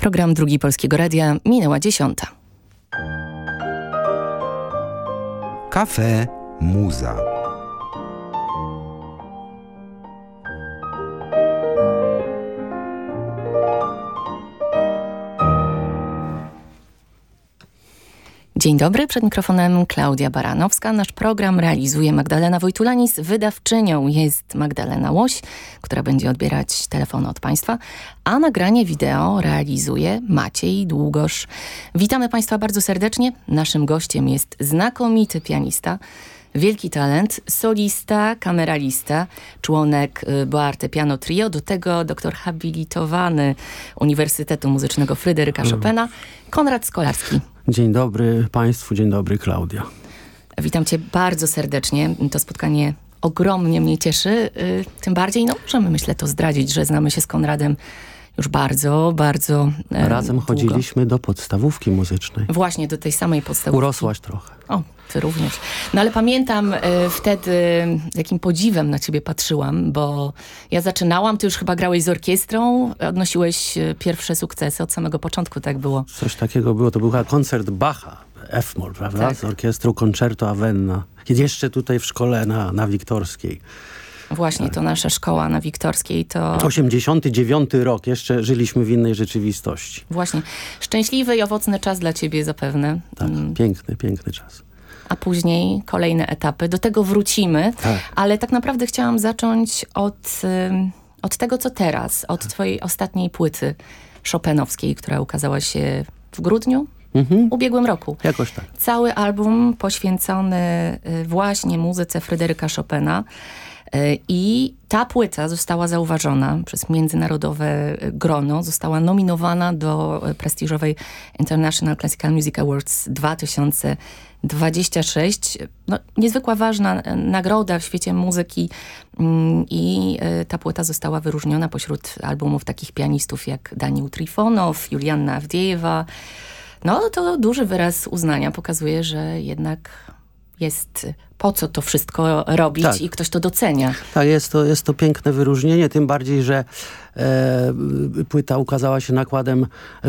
Program Drugi Polskiego Radia minęła dziesiąta. Kafe Muza. Dzień dobry, przed mikrofonem Klaudia Baranowska. Nasz program realizuje Magdalena Wojtulanis. Wydawczynią jest Magdalena Łoś, która będzie odbierać telefony od Państwa, a nagranie wideo realizuje Maciej Długosz. Witamy Państwa bardzo serdecznie. Naszym gościem jest znakomity pianista, wielki talent, solista, kameralista, członek y, Boarte Piano Trio, do tego doktor habilitowany Uniwersytetu Muzycznego Fryderyka Chopina, Konrad Skolarski. Dzień dobry Państwu, dzień dobry Klaudia. Witam Cię bardzo serdecznie. To spotkanie ogromnie mnie cieszy. Y, tym bardziej, no możemy myślę to zdradzić, że znamy się z Konradem już bardzo, bardzo e, Razem długo. chodziliśmy do podstawówki muzycznej. Właśnie, do tej samej podstawówki. Urosłaś trochę. O, ty również. No ale pamiętam e, wtedy, z jakim podziwem na ciebie patrzyłam, bo ja zaczynałam, ty już chyba grałeś z orkiestrą, odnosiłeś e, pierwsze sukcesy od samego początku, tak było? Coś takiego było, to był koncert Bacha, F-moll, prawda? Tak. Z orkiestrą Concerto Avenna. Jeszcze tutaj w szkole na, na Wiktorskiej. Właśnie, tak. to nasza szkoła na Wiktorskiej to... 89 rok, jeszcze żyliśmy w innej rzeczywistości. Właśnie. Szczęśliwy i owocny czas dla ciebie zapewne. Tak, mm. piękny, piękny czas. A później kolejne etapy. Do tego wrócimy, tak. ale tak naprawdę chciałam zacząć od, od tego, co teraz, od tak. twojej ostatniej płyty Chopinowskiej, która ukazała się w grudniu Mhm. ubiegłym roku. Jakoś tak. Cały album poświęcony y, właśnie muzyce Fryderyka Chopina. E, I ta płyta została zauważona przez międzynarodowe grono, została nominowana do prestiżowej International Classical Music Awards 2026. No, niezwykła ważna nagroda w świecie muzyki mm, i e, ta płyta została wyróżniona pośród albumów takich pianistów jak Daniel Trifonow, Julianna Awdiejewa. No to duży wyraz uznania pokazuje, że jednak jest po co to wszystko robić tak. i ktoś to docenia. Tak, jest to, jest to piękne wyróżnienie, tym bardziej, że e, płyta ukazała się nakładem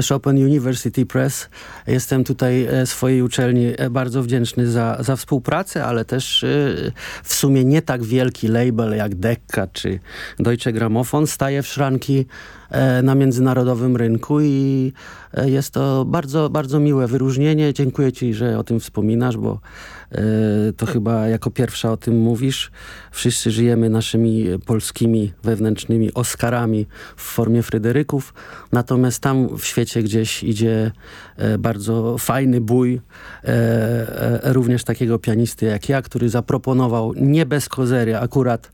Chopin University Press. Jestem tutaj e, swojej uczelni e, bardzo wdzięczny za, za współpracę, ale też e, w sumie nie tak wielki label jak Decca czy Deutsche Grammophon staje w szranki e, na międzynarodowym rynku i e, jest to bardzo, bardzo miłe wyróżnienie. Dziękuję Ci, że o tym wspominasz, bo to chyba jako pierwsza o tym mówisz. Wszyscy żyjemy naszymi polskimi wewnętrznymi Oscarami w formie Fryderyków. Natomiast tam w świecie gdzieś idzie e, bardzo fajny bój e, e, również takiego pianisty jak ja, który zaproponował nie bez kozery akurat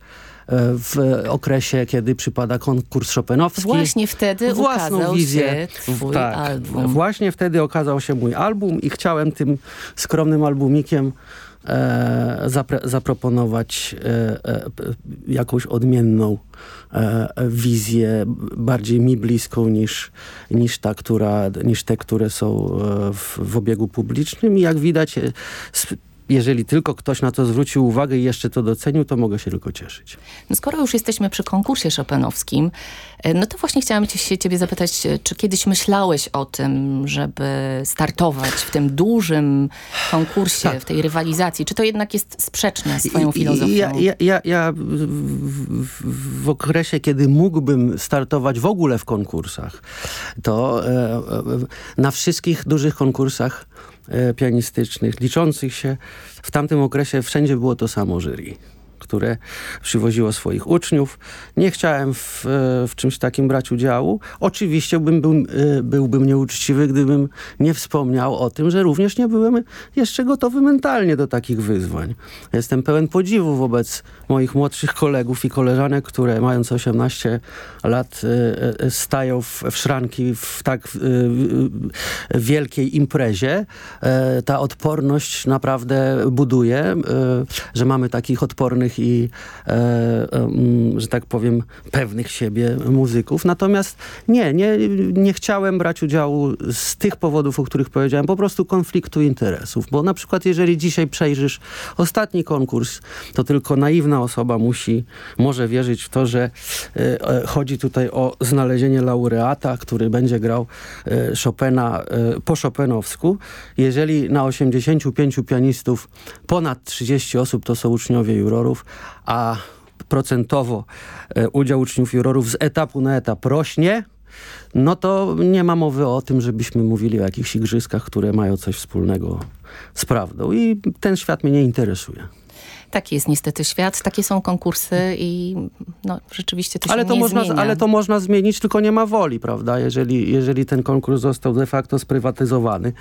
w okresie, kiedy przypada konkurs Chopinowski. Właśnie wtedy własną ukazał wizję. się twój tak, album. Właśnie wtedy okazał się mój album i chciałem tym skromnym albumikiem zapre, zaproponować e, e, jakąś odmienną e, wizję, bardziej mi bliską niż, niż, ta, która, niż te, które są e, w, w obiegu publicznym. I jak widać, e, jeżeli tylko ktoś na to zwrócił uwagę i jeszcze to docenił, to mogę się tylko cieszyć. No skoro już jesteśmy przy konkursie Chopinowskim, e, no to właśnie chciałam się ciebie zapytać, e, czy kiedyś myślałeś o tym, żeby startować w tym dużym konkursie, tak. w tej rywalizacji? Czy to jednak jest sprzeczne z twoją filozofią? Ja, ja, ja, ja w, w, okresie, kiedy mógłbym startować w ogóle w konkursach, to e, na wszystkich dużych konkursach pianistycznych, liczących się. W tamtym okresie wszędzie było to samo jury które przywoziło swoich uczniów. Nie chciałem w, w czymś takim brać udziału. Oczywiście bym, był, e, byłbym nieuczciwy, gdybym nie wspomniał o tym, że również nie byłem jeszcze gotowy mentalnie do takich wyzwań. Jestem pełen podziwu wobec moich młodszych kolegów i koleżanek, które mając 18 lat e, stają w, w szranki w tak wielkiej imprezie. Ta odporność naprawdę buduje, że mamy takich odpornych i, e, e, że tak powiem, pewnych siebie muzyków. Natomiast nie, nie, nie chciałem brać udziału z tych powodów, o których powiedziałem, po prostu konfliktu interesów. Bo na przykład jeżeli dzisiaj przejrzysz ostatni konkurs, to tylko naiwna osoba musi, może wierzyć w to, że e, e chodzi tutaj o znalezienie laureata, który będzie grał e, Chopina e, po Chopinowsku. Jeżeli na 85 pianistów ponad 30 osób to są uczniowie jurorów, a procentowo e, udział uczniów jurorów z etapu na etap rośnie, no to nie ma mowy o tym, żebyśmy mówili o jakichś igrzyskach, które mają coś wspólnego z prawdą. I ten świat mnie nie interesuje. Taki jest niestety świat, takie są konkursy i no, rzeczywiście to się ale to nie można, zmienia. Ale to można zmienić, tylko nie ma woli, prawda? Jeżeli, jeżeli ten konkurs został de facto sprywatyzowany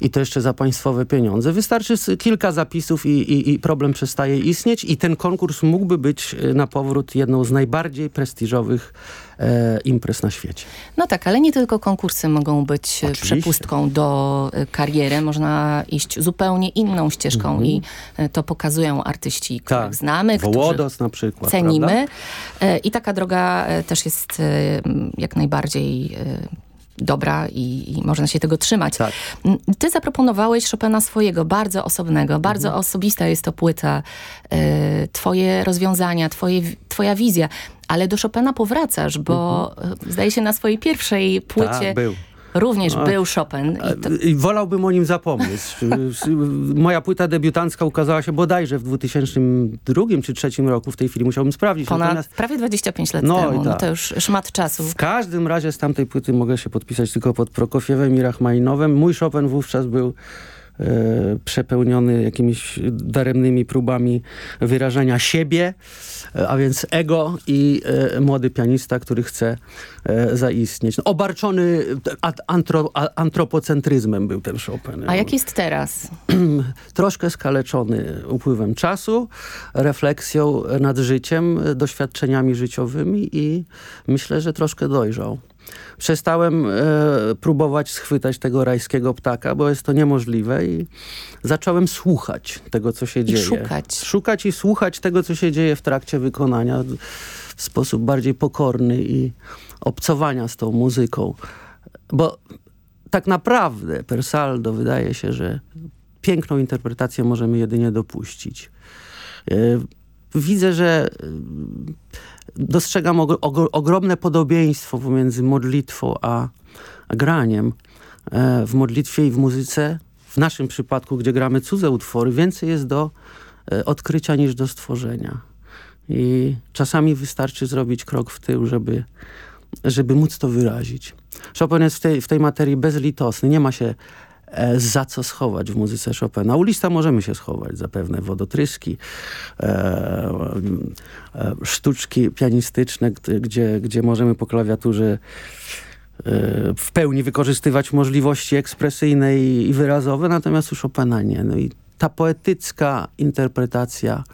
i to jeszcze za państwowe pieniądze. Wystarczy kilka zapisów i, i, i problem przestaje istnieć i ten konkurs mógłby być e, na powrót jedną z najbardziej prestiżowych e, imprez na świecie. No tak, ale nie tylko konkursy mogą być Oczywiście. przepustką do e, kariery. Można iść zupełnie inną ścieżką -hmm. i e, to pokazują artyści, których tak. znamy, Wołodos na przykład, cenimy. Prawda? I taka droga też jest jak najbardziej dobra i, i, można się tego trzymać. Tak. Ty zaproponowałeś Chopina swojego, bardzo osobnego, bardzo mhm. osobista jest to płyta. Y, twoje rozwiązania, twoje, twoja wizja. Ale do Chopina powracasz, bo mhm. zdaje się na swojej pierwszej płycie... Tak, był Również no, był Chopin. I, to... Wolałbym o nim zapomnieć. Moja płyta debiutancka ukazała się bodajże w 2002 czy 2003 roku. W tej chwili musiałbym sprawdzić. Ponad Natomiast... prawie 25 lat no, temu. No to już szmat czasu. W każdym razie z tamtej płyty mogę się podpisać tylko pod Prokofiewem i Rachmaninowem. Mój Chopin wówczas był przepełniony jakimiś daremnymi próbami wyrażania siebie, e, a więc ego i e, młody pianista, który chce zaistnieć. No, obarczony antro, antropocentryzmem był ten Chopin. A jak jest teraz? Troszkę skaleczony upływem czasu, refleksją nad życiem, doświadczeniami życiowymi i myślę, że troszkę dojrzał przestałem e, próbować schwytać tego rajskiego ptaka, bo jest to niemożliwe i zacząłem słuchać tego, co się I dzieje. szukać. Szukać i słuchać tego, co się dzieje w trakcie wykonania w sposób bardziej pokorny i obcowania z tą muzyką. Bo tak naprawdę per saldo wydaje się, że piękną interpretację możemy jedynie dopuścić. E, widzę, że dostrzegam ogromne podobieństwo pomiędzy modlitwą a, a graniem. E, w modlitwie i w muzyce, w naszym przypadku, gdzie gramy cudze utwory, więcej jest do e, odkrycia niż do stworzenia. I czasami wystarczy zrobić krok w tył, żeby, żeby móc to wyrazić. Chopin jest w tej, w tej materii bezlitosny. Nie ma się za co schować w muzyce Chopina. U lista możemy się schować, zapewne wodotryski, e, e, sztuczki pianistyczne, gdzie, gdzie możemy po klawiaturze e, w pełni wykorzystywać możliwości ekspresyjne i, wyrazowe, natomiast u Chopina nie. No i ta poetycka interpretacja,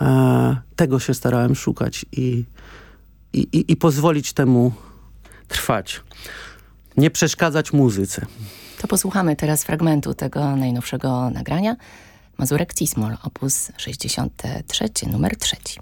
e, tego się starałem szukać i, i, i pozwolić temu trwać. Nie przeszkadzać muzyce. To posłuchamy teraz fragmentu tego najnowszego nagrania. Mazurek Cismol, opus 63, numer trzeci.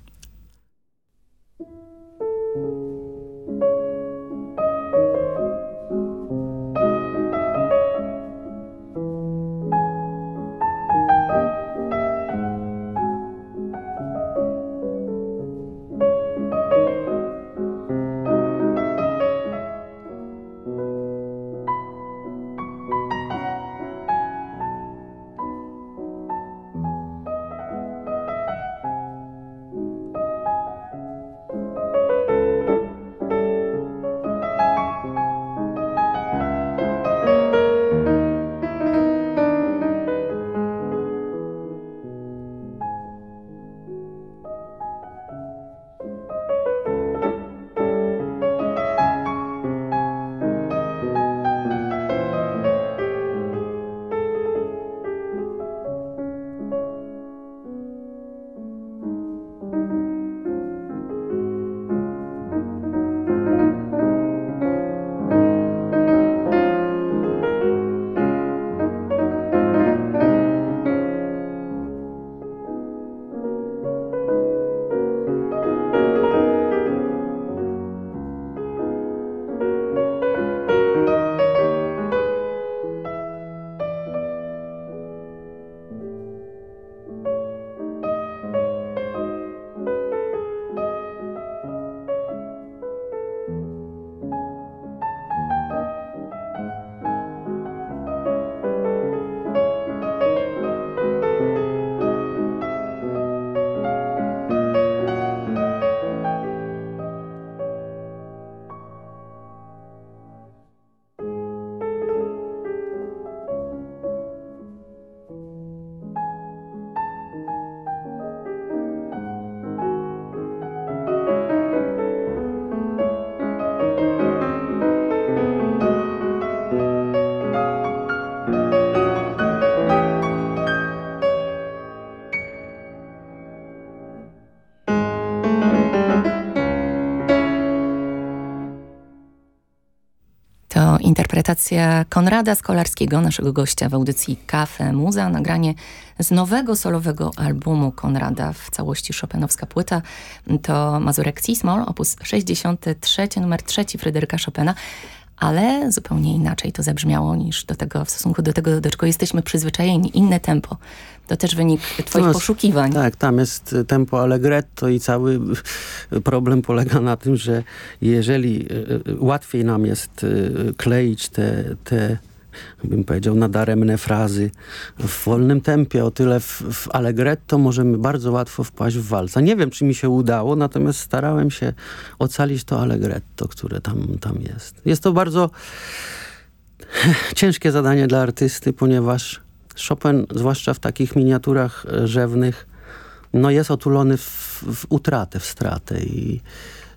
Interpretacja Konrada Skolarskiego, naszego gościa w audycji Kafe Muza, nagranie z nowego solowego albumu Konrada w całości Chopinowska płyta. To Mazurek Cismol, opus 63, numer 3 Fryderyka Chopina ale zupełnie inaczej to zabrzmiało niż do tego, w stosunku do tego, do czego jesteśmy przyzwyczajeni. Inne tempo. To też wynik twoich poszukiwań. Tak, tam jest tempo allegretto i cały problem polega na tym, że jeżeli łatwiej nam jest kleić te, te bym powiedział, nadaremne frazy w wolnym tempie, o tyle w, w allegretto możemy bardzo łatwo wpaść w walca. Nie wiem, czy mi się udało, natomiast starałem się ocalić to allegretto, które tam, tam jest. Jest to bardzo ciężkie zadanie dla artysty, ponieważ Chopin, zwłaszcza w takich miniaturach rzewnych, no jest otulony w, w utratę, w stratę i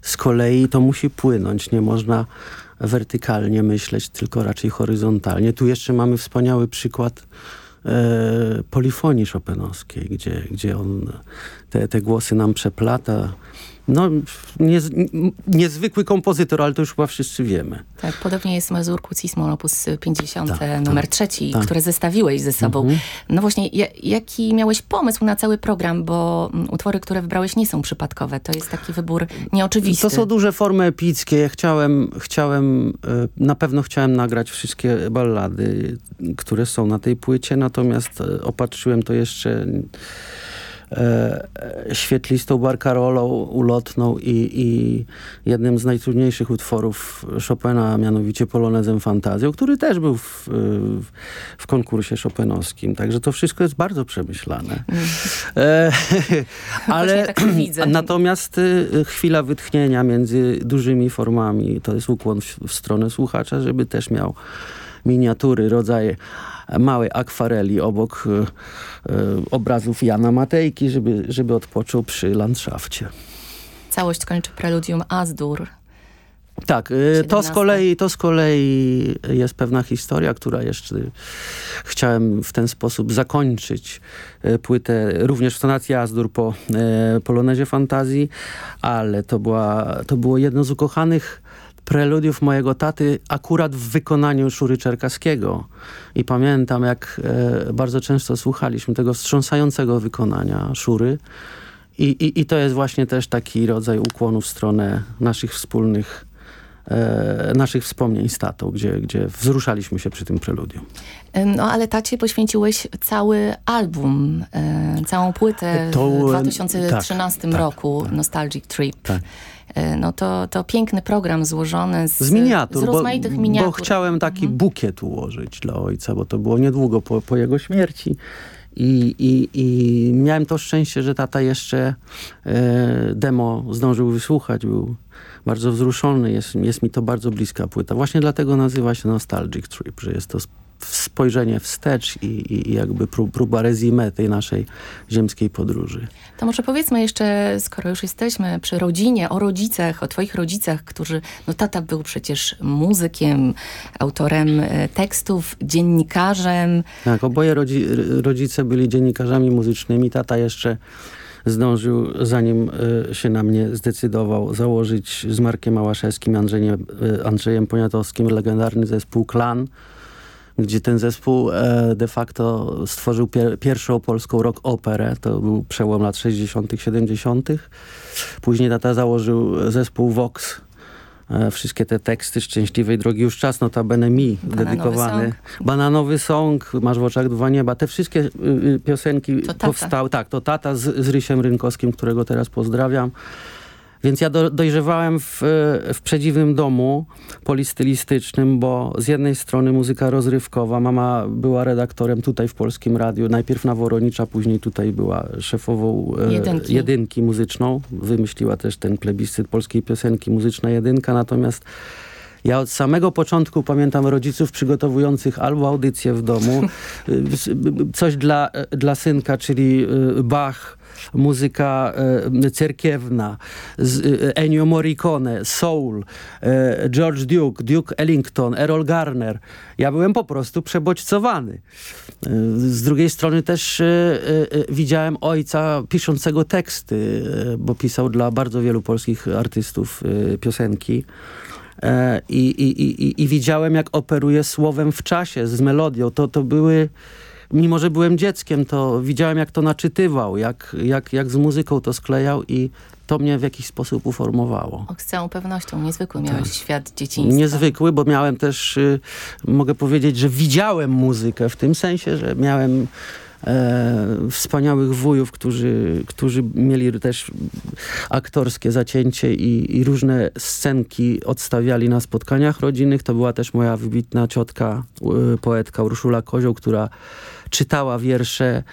z kolei to musi płynąć. Nie można wertykalnie myśleć, tylko raczej horyzontalnie. Tu jeszcze mamy wspaniały przykład e, polifonii szopenowskiej, gdzie, gdzie on te, te głosy nam przeplata no, niez, niezwykły kompozytor, ale to już chyba wszyscy wiemy. Tak, podobnie jest Mazurku Cismol op. 50, tak, tak, numer trzeci, tak. które zestawiłeś ze sobą. Mhm. No właśnie, jaki miałeś pomysł na cały program, bo mm, utwory, które wybrałeś nie są przypadkowe. To jest taki wybór nieoczywisty. To są duże formy epickie. Chciałem, chciałem e, na pewno chciałem nagrać wszystkie ballady, które są na tej płycie, natomiast e, opatrzyłem to jeszcze świetlistą barkarolą ulotną i, i jednym z najtrudniejszych utworów Chopina, mianowicie Polonezem Fantazją, który też był w, w, w konkursie chopinowskim. Także to wszystko jest bardzo przemyślane. Mm. E, ale tak natomiast y, chwila wytchnienia między dużymi formami, to jest ukłon w, w stronę słuchacza, żeby też miał miniatury, rodzaje małej akwareli obok e, e, obrazów Jana Matejki, żeby, żeby odpoczął przy landszafcie. Całość kończy preludium Azdur. Tak, e, to z, kolei, to z kolei jest pewna historia, która jeszcze chciałem w ten sposób zakończyć płytę również w tonacji Azdur po Polonezie Fantazji, ale to, była, to było jedno z ukochanych preludiów mojego taty akurat w wykonaniu Szury Czerkaskiego. I pamiętam, jak e, bardzo często słuchaliśmy tego wstrząsającego wykonania Szury. I, i, I to jest właśnie też taki rodzaj ukłonu w stronę naszych wspólnych e, naszych wspomnień z tatą, gdzie, gdzie wzruszaliśmy się przy tym preludium. No ale tacie poświęciłeś cały album, e, całą płytę to, w 2013 tak, tak, roku, tak, Nostalgic Trip. Tak. E, no to, to piękny program złożony z, z miniatur, z rozmaitych bo, miniatur. Bo chciałem taki mhm. bukiet ułożyć dla ojca, bo to było niedługo po, po jego śmierci. I, i, I miałem to szczęście, że tata jeszcze e, demo zdążył wysłuchać, był bardzo wzruszony, jest, jest mi to bardzo bliska płyta. Właśnie dlatego nazywa się Nostalgic Trip, że jest to spojrzenie wstecz i, i jakby próba rezime tej naszej ziemskiej podróży. To może powiedzmy jeszcze, skoro już jesteśmy przy rodzinie, o rodzicach, o twoich rodzicach, którzy, no tata był przecież muzykiem, autorem e, tekstów, dziennikarzem. Tak, oboje rodzi rodzice byli dziennikarzami muzycznymi. Tata jeszcze zdążył, zanim y, się na mnie zdecydował, założyć z Markiem Małaszewskim, Andrzejem, y, Andrzejem Poniatowskim legendarny zespół Klan, gdzie ten zespół e, de facto stworzył pier pierwszą polską rock operę. To był przełom lat 60 70 Później tata założył zespół Vox. E, wszystkie te teksty Szczęśliwej Drogi już czas, notabene mi Bananowy dedykowany. Song. Bananowy Song, Masz w oczach dwa nieba. Te wszystkie y, y, piosenki powstały. Tak, to tata z, z Rysiem Rynkowskim, którego teraz pozdrawiam. Więc ja do, dojrzewałem w, w przedziwnym domu polistylistycznym, bo z jednej strony muzyka rozrywkowa. Mama była redaktorem tutaj w Polskim Radiu. Najpierw na Woronicza, później tutaj była szefową e, jedynki. jedynki muzyczną. Wymyśliła też ten plebiscyt polskiej piosenki Muzyczna Jedynka. Natomiast ja od samego początku pamiętam rodziców przygotowujących albo audycję w domu, coś dla, dla synka, czyli Bach, muzyka e, cerkiewna, z, e, Ennio Morricone, Soul, e, George Duke, Duke Ellington, Errol Garner. Ja byłem po prostu przebodźcowany. Z drugiej strony też widziałem ojca piszącego teksty, bo pisał dla bardzo wielu polskich artystów piosenki. E, i, i, i, i widziałem, jak operuje słowem w czasie, z melodią. To, to były mimo że byłem dzieckiem, to widziałem jak to naczytywał, jak, jak, jak z muzyką to sklejał i to mnie w jakiś sposób uformowało. Och, z całą pewnością niezwykły miałeś tak. świat dzieciństwa. Niezwykły, bo miałem też, y, mogę powiedzieć, że widziałem muzykę w tym sensie, że miałem wspaniałych wujów, którzy, którzy mieli też aktorskie zacięcie i, i, różne scenki odstawiali na spotkaniach rodzinnych. To była też moja wybitna ciotka, y, poetka Urszula Kozioł, która czytała wiersze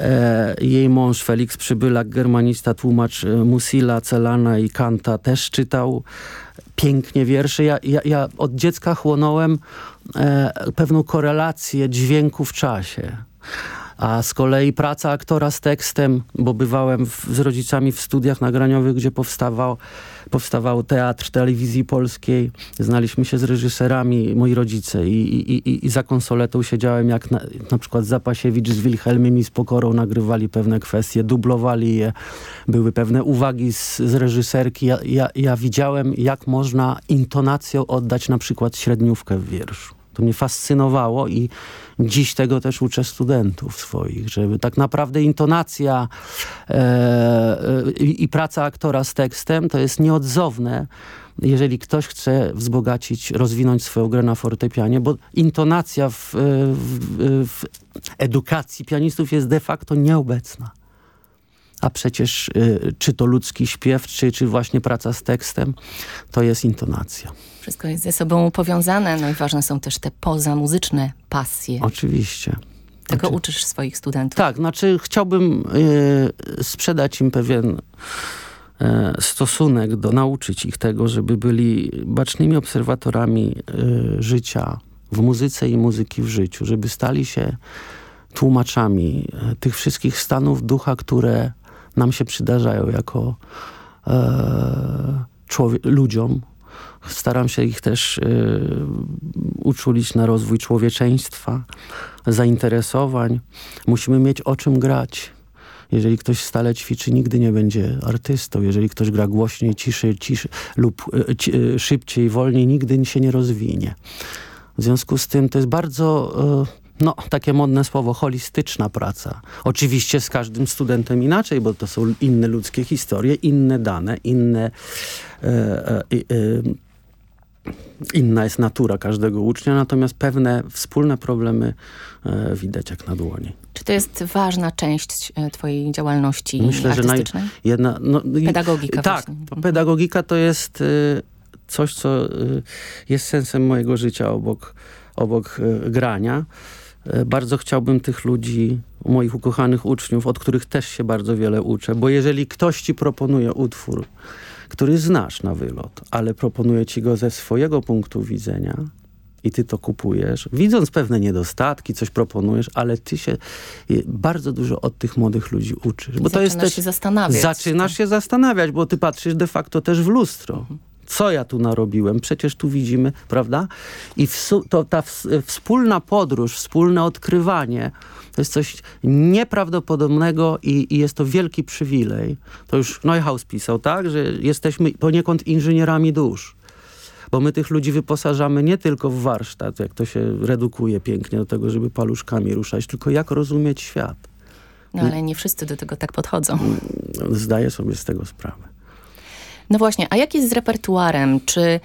e, jej mąż Felix Przybylak, germanista, tłumacz e, Musila, Celana i Kanta też czytał pięknie wiersze. Ja, ja, ja od dziecka chłonąłem e, pewną korelację dźwięku w czasie. A z kolei praca aktora z tekstem, bo bywałem w, z rodzicami w studiach nagraniowych, gdzie powstawał, powstawał teatr telewizji polskiej. Znaliśmy się z reżyserami, moi rodzice i, i, i, i za konsoletą siedziałem, jak na, na przykład Zapasiewicz z Wilhelmem i z Pokorą nagrywali pewne kwestie, dublowali je. Były pewne uwagi z, z reżyserki. Ja, ja, ja widziałem, jak można intonacją oddać na przykład średniówkę w wierszu. To mnie fascynowało i dziś tego też uczę studentów swoich, żeby tak naprawdę intonacja e, e, i praca aktora z tekstem to jest nieodzowne, jeżeli ktoś chce wzbogacić, rozwinąć swoją grę na fortepianie, bo intonacja w, w, w edukacji pianistów jest de facto nieobecna. A przecież y, czy to ludzki śpiew, czy, czy właśnie praca z tekstem, to jest intonacja. Wszystko jest ze sobą powiązane, no i ważne są też te pozamuzyczne pasje. Oczywiście. Tego znaczy, uczysz swoich studentów. Tak, znaczy chciałbym y, sprzedać im pewien y, stosunek, do nauczyć ich tego, żeby byli bacznymi obserwatorami y, życia w muzyce i muzyki w życiu, żeby stali się tłumaczami tych wszystkich stanów ducha, które nam się przydarzają jako ludziom, Staram się ich też y, uczulić na rozwój człowieczeństwa, zainteresowań. Musimy mieć o czym grać. Jeżeli ktoś stale ćwiczy, nigdy nie będzie artystą. Jeżeli ktoś gra głośniej, ciszej, ciszy, lub y, y, szybciej, wolniej, nigdy się nie rozwinie. W związku z tym to jest bardzo no, takie modne słowo, holistyczna praca. Oczywiście z każdym studentem inaczej, bo to są inne ludzkie historie, inne dane, inne e, e, e, inna jest natura każdego ucznia, natomiast pewne wspólne problemy e, widać jak na dłoni. Czy to jest ważna część e, twojej działalności Myślę, artystycznej? Że jedna, no, pedagogika Tak, właśnie. Pedagogika to jest e, coś, co jest sensem mojego życia obok, obok grania. Bardzo chciałbym tych ludzi, moich ukochanych uczniów, od których też się bardzo wiele uczę, bo jeżeli ktoś ci proponuje utwór, który znasz na wylot, ale proponuje ci go ze swojego punktu widzenia i ty to kupujesz, widząc pewne niedostatki, coś proponujesz, ale ty się bardzo dużo od tych młodych ludzi uczysz. Bo to jest też, się zastanawiać. Zaczynasz się zastanawiać, bo ty patrzysz de facto też w lustro. Mhm co ja tu narobiłem? Przecież tu widzimy, prawda? I to, ta wspólna podróż, wspólne odkrywanie to jest coś nieprawdopodobnego i, i, jest to wielki przywilej. To już Neuhaus pisał, tak? Że jesteśmy poniekąd inżynierami dusz. Bo my tych ludzi wyposażamy nie tylko w warsztat, jak to się redukuje pięknie do tego, żeby paluszkami ruszać, tylko jak rozumieć świat. No ale nie wszyscy do tego tak podchodzą. Zdaję sobie z tego sprawę. No właśnie, a jak jest z repertuarem? Czy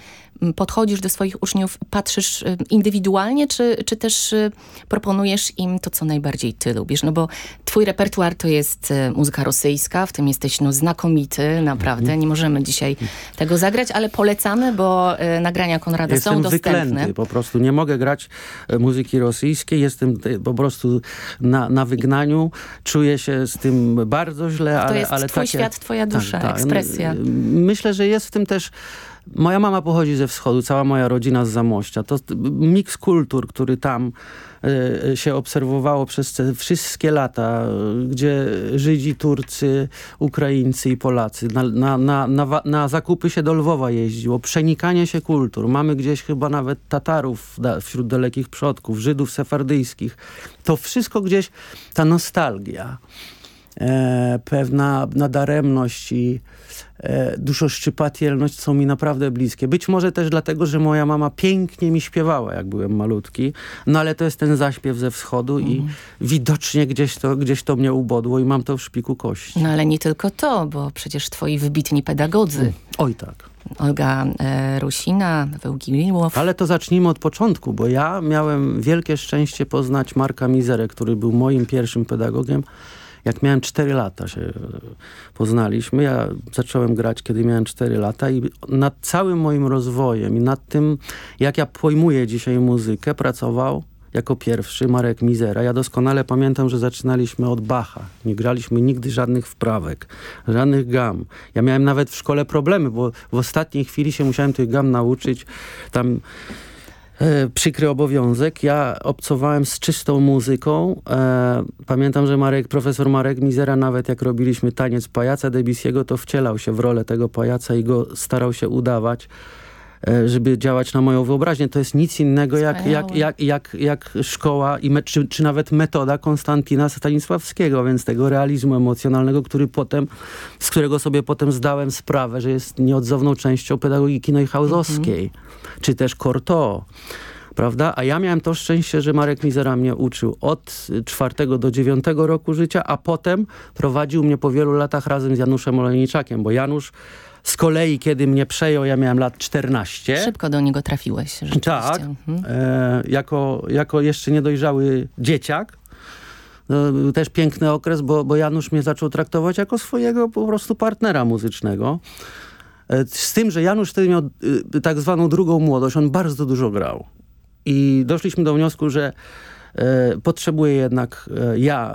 podchodzisz do swoich uczniów, patrzysz y, indywidualnie, czy, czy też y, proponujesz im to, co najbardziej ty lubisz? No bo twój repertuar to jest y, muzyka rosyjska, w tym jesteś no, znakomity, naprawdę. Mhm. Nie możemy dzisiaj tego zagrać, ale polecamy, bo nagrania Konrada Jestem są dostępne. Wyklęty, po prostu nie mogę grać muzyki rosyjskiej, jestem po prostu na, na wygnaniu, czuję się z tym bardzo źle, ale... To jest twój takie, świat, twoja dusza, tak, tak, ekspresja. Myślę, że jest w tym też Moja mama pochodzi ze wschodu, cała moja rodzina z Zamościa. To miks kultur, który tam e, się obserwowało przez te wszystkie lata, gdzie Żydzi, Turcy, Ukraińcy i Polacy. Na, na, na, na, na zakupy się do Lwowa jeździło, przenikanie się kultur. Mamy gdzieś chyba nawet Tatarów wśród dalekich przodków, Żydów sefardyjskich. To wszystko gdzieś, ta nostalgia e, pewna nadaremność i e, duszoszczypatelność są mi naprawdę bliskie. Być może też dlatego, że moja mama pięknie mi śpiewała, jak byłem malutki, no ale to jest ten zaśpiew ze wschodu i Mhm. widocznie gdzieś to, gdzieś to mnie ubodło i mam to w szpiku kości. No ale nie tylko to, bo przecież twoi wybitni pedagodzy, Oj tak. Olga e, Rusina, Paweł Giliłow, Ale to zacznijmy od początku, bo ja miałem wielkie szczęście poznać Marka Mizerę, który był moim pierwszym pedagogiem. Jak miałem 4 lata się e, poznaliśmy. Ja zacząłem grać, kiedy miałem 4 lata i nad całym moim rozwojem i nad tym, jak ja pojmuję dzisiaj muzykę, pracował jako pierwszy Marek Mizera. Ja doskonale pamiętam, że zaczynaliśmy od Bacha. Nie graliśmy nigdy żadnych wprawek, żadnych gam. Ja miałem nawet w szkole problemy, bo w ostatniej chwili się musiałem tych gam nauczyć. Tam przykry obowiązek. Ja obcowałem z czystą muzyką. E, pamiętam, że Marek, profesor Marek Mizera nawet jak robiliśmy taniec pajaca Debussy'ego, to wcielał się w rolę tego pajaca i go starał się udawać e, żeby działać na moją wyobraźnię. To jest nic innego jak, jak, jak, jak, jak szkoła i czy, czy nawet metoda Konstantina Stanisławskiego, więc tego realizmu emocjonalnego, który potem, z którego sobie potem zdałem sprawę, że jest nieodzowną częścią pedagogiki Neuhausowskiej, czy też Cortot. Prawda? A ja miałem to szczęście, że Marek Mizera mnie uczył od czwartego do dziewiątego roku życia, a potem prowadził mnie po wielu latach razem z Januszem Olejniczakiem, bo Janusz z kolei, kiedy mnie przejął, ja miałem lat 14. szybko do niego trafiłeś. Tak, Mhm. e, jako, jako jeszcze niedojrzały dzieciak. Był też piękny okres, bo, bo Janusz mnie zaczął traktować jako swojego po prostu partnera muzycznego. E, Z tym, że Janusz wtedy miał y, tak zwaną drugą młodość, on bardzo dużo grał. I doszliśmy do wniosku, że e, potrzebuję jednak e, ja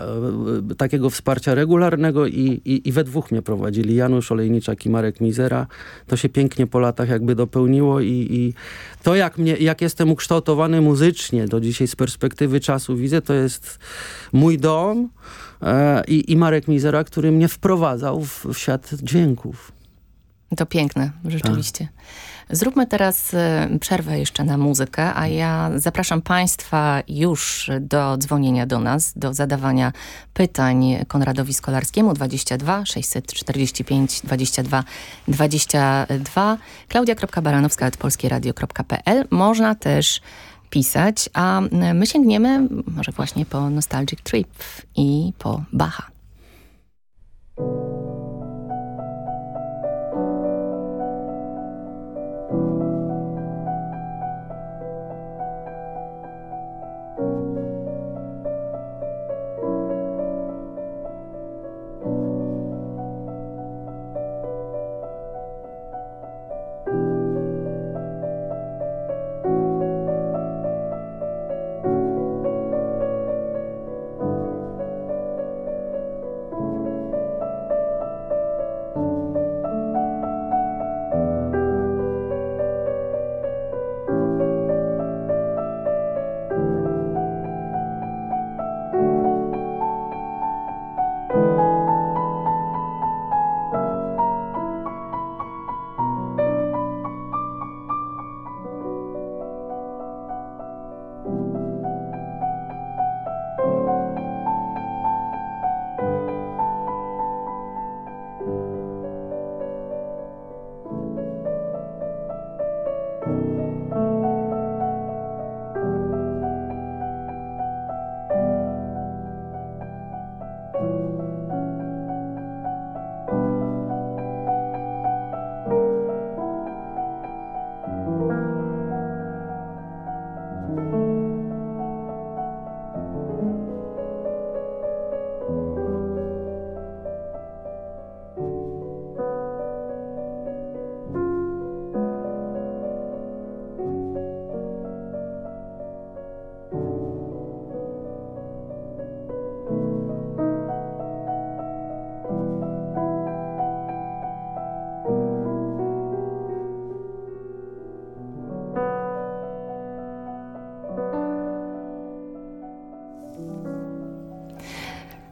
takiego wsparcia regularnego i, i, i we dwóch mnie prowadzili. Janusz Olejniczak i Marek Mizera. To się pięknie po latach jakby dopełniło i, i to jak, mnie, jak jestem ukształtowany muzycznie do dzisiaj z perspektywy czasu widzę, to jest mój dom e, i, i Marek Mizera, który mnie wprowadzał w, w świat dźwięków. To piękne, rzeczywiście. Tak. Zróbmy teraz e, przerwę jeszcze na muzykę, a ja zapraszam Państwa już do dzwonienia do nas, do zadawania pytań Konradowi Skolarskiemu 22 645 22 22 klaudia.baranowska.polskieradio.pl Można też pisać, a my sięgniemy może właśnie po Nostalgic Trip i po Bacha.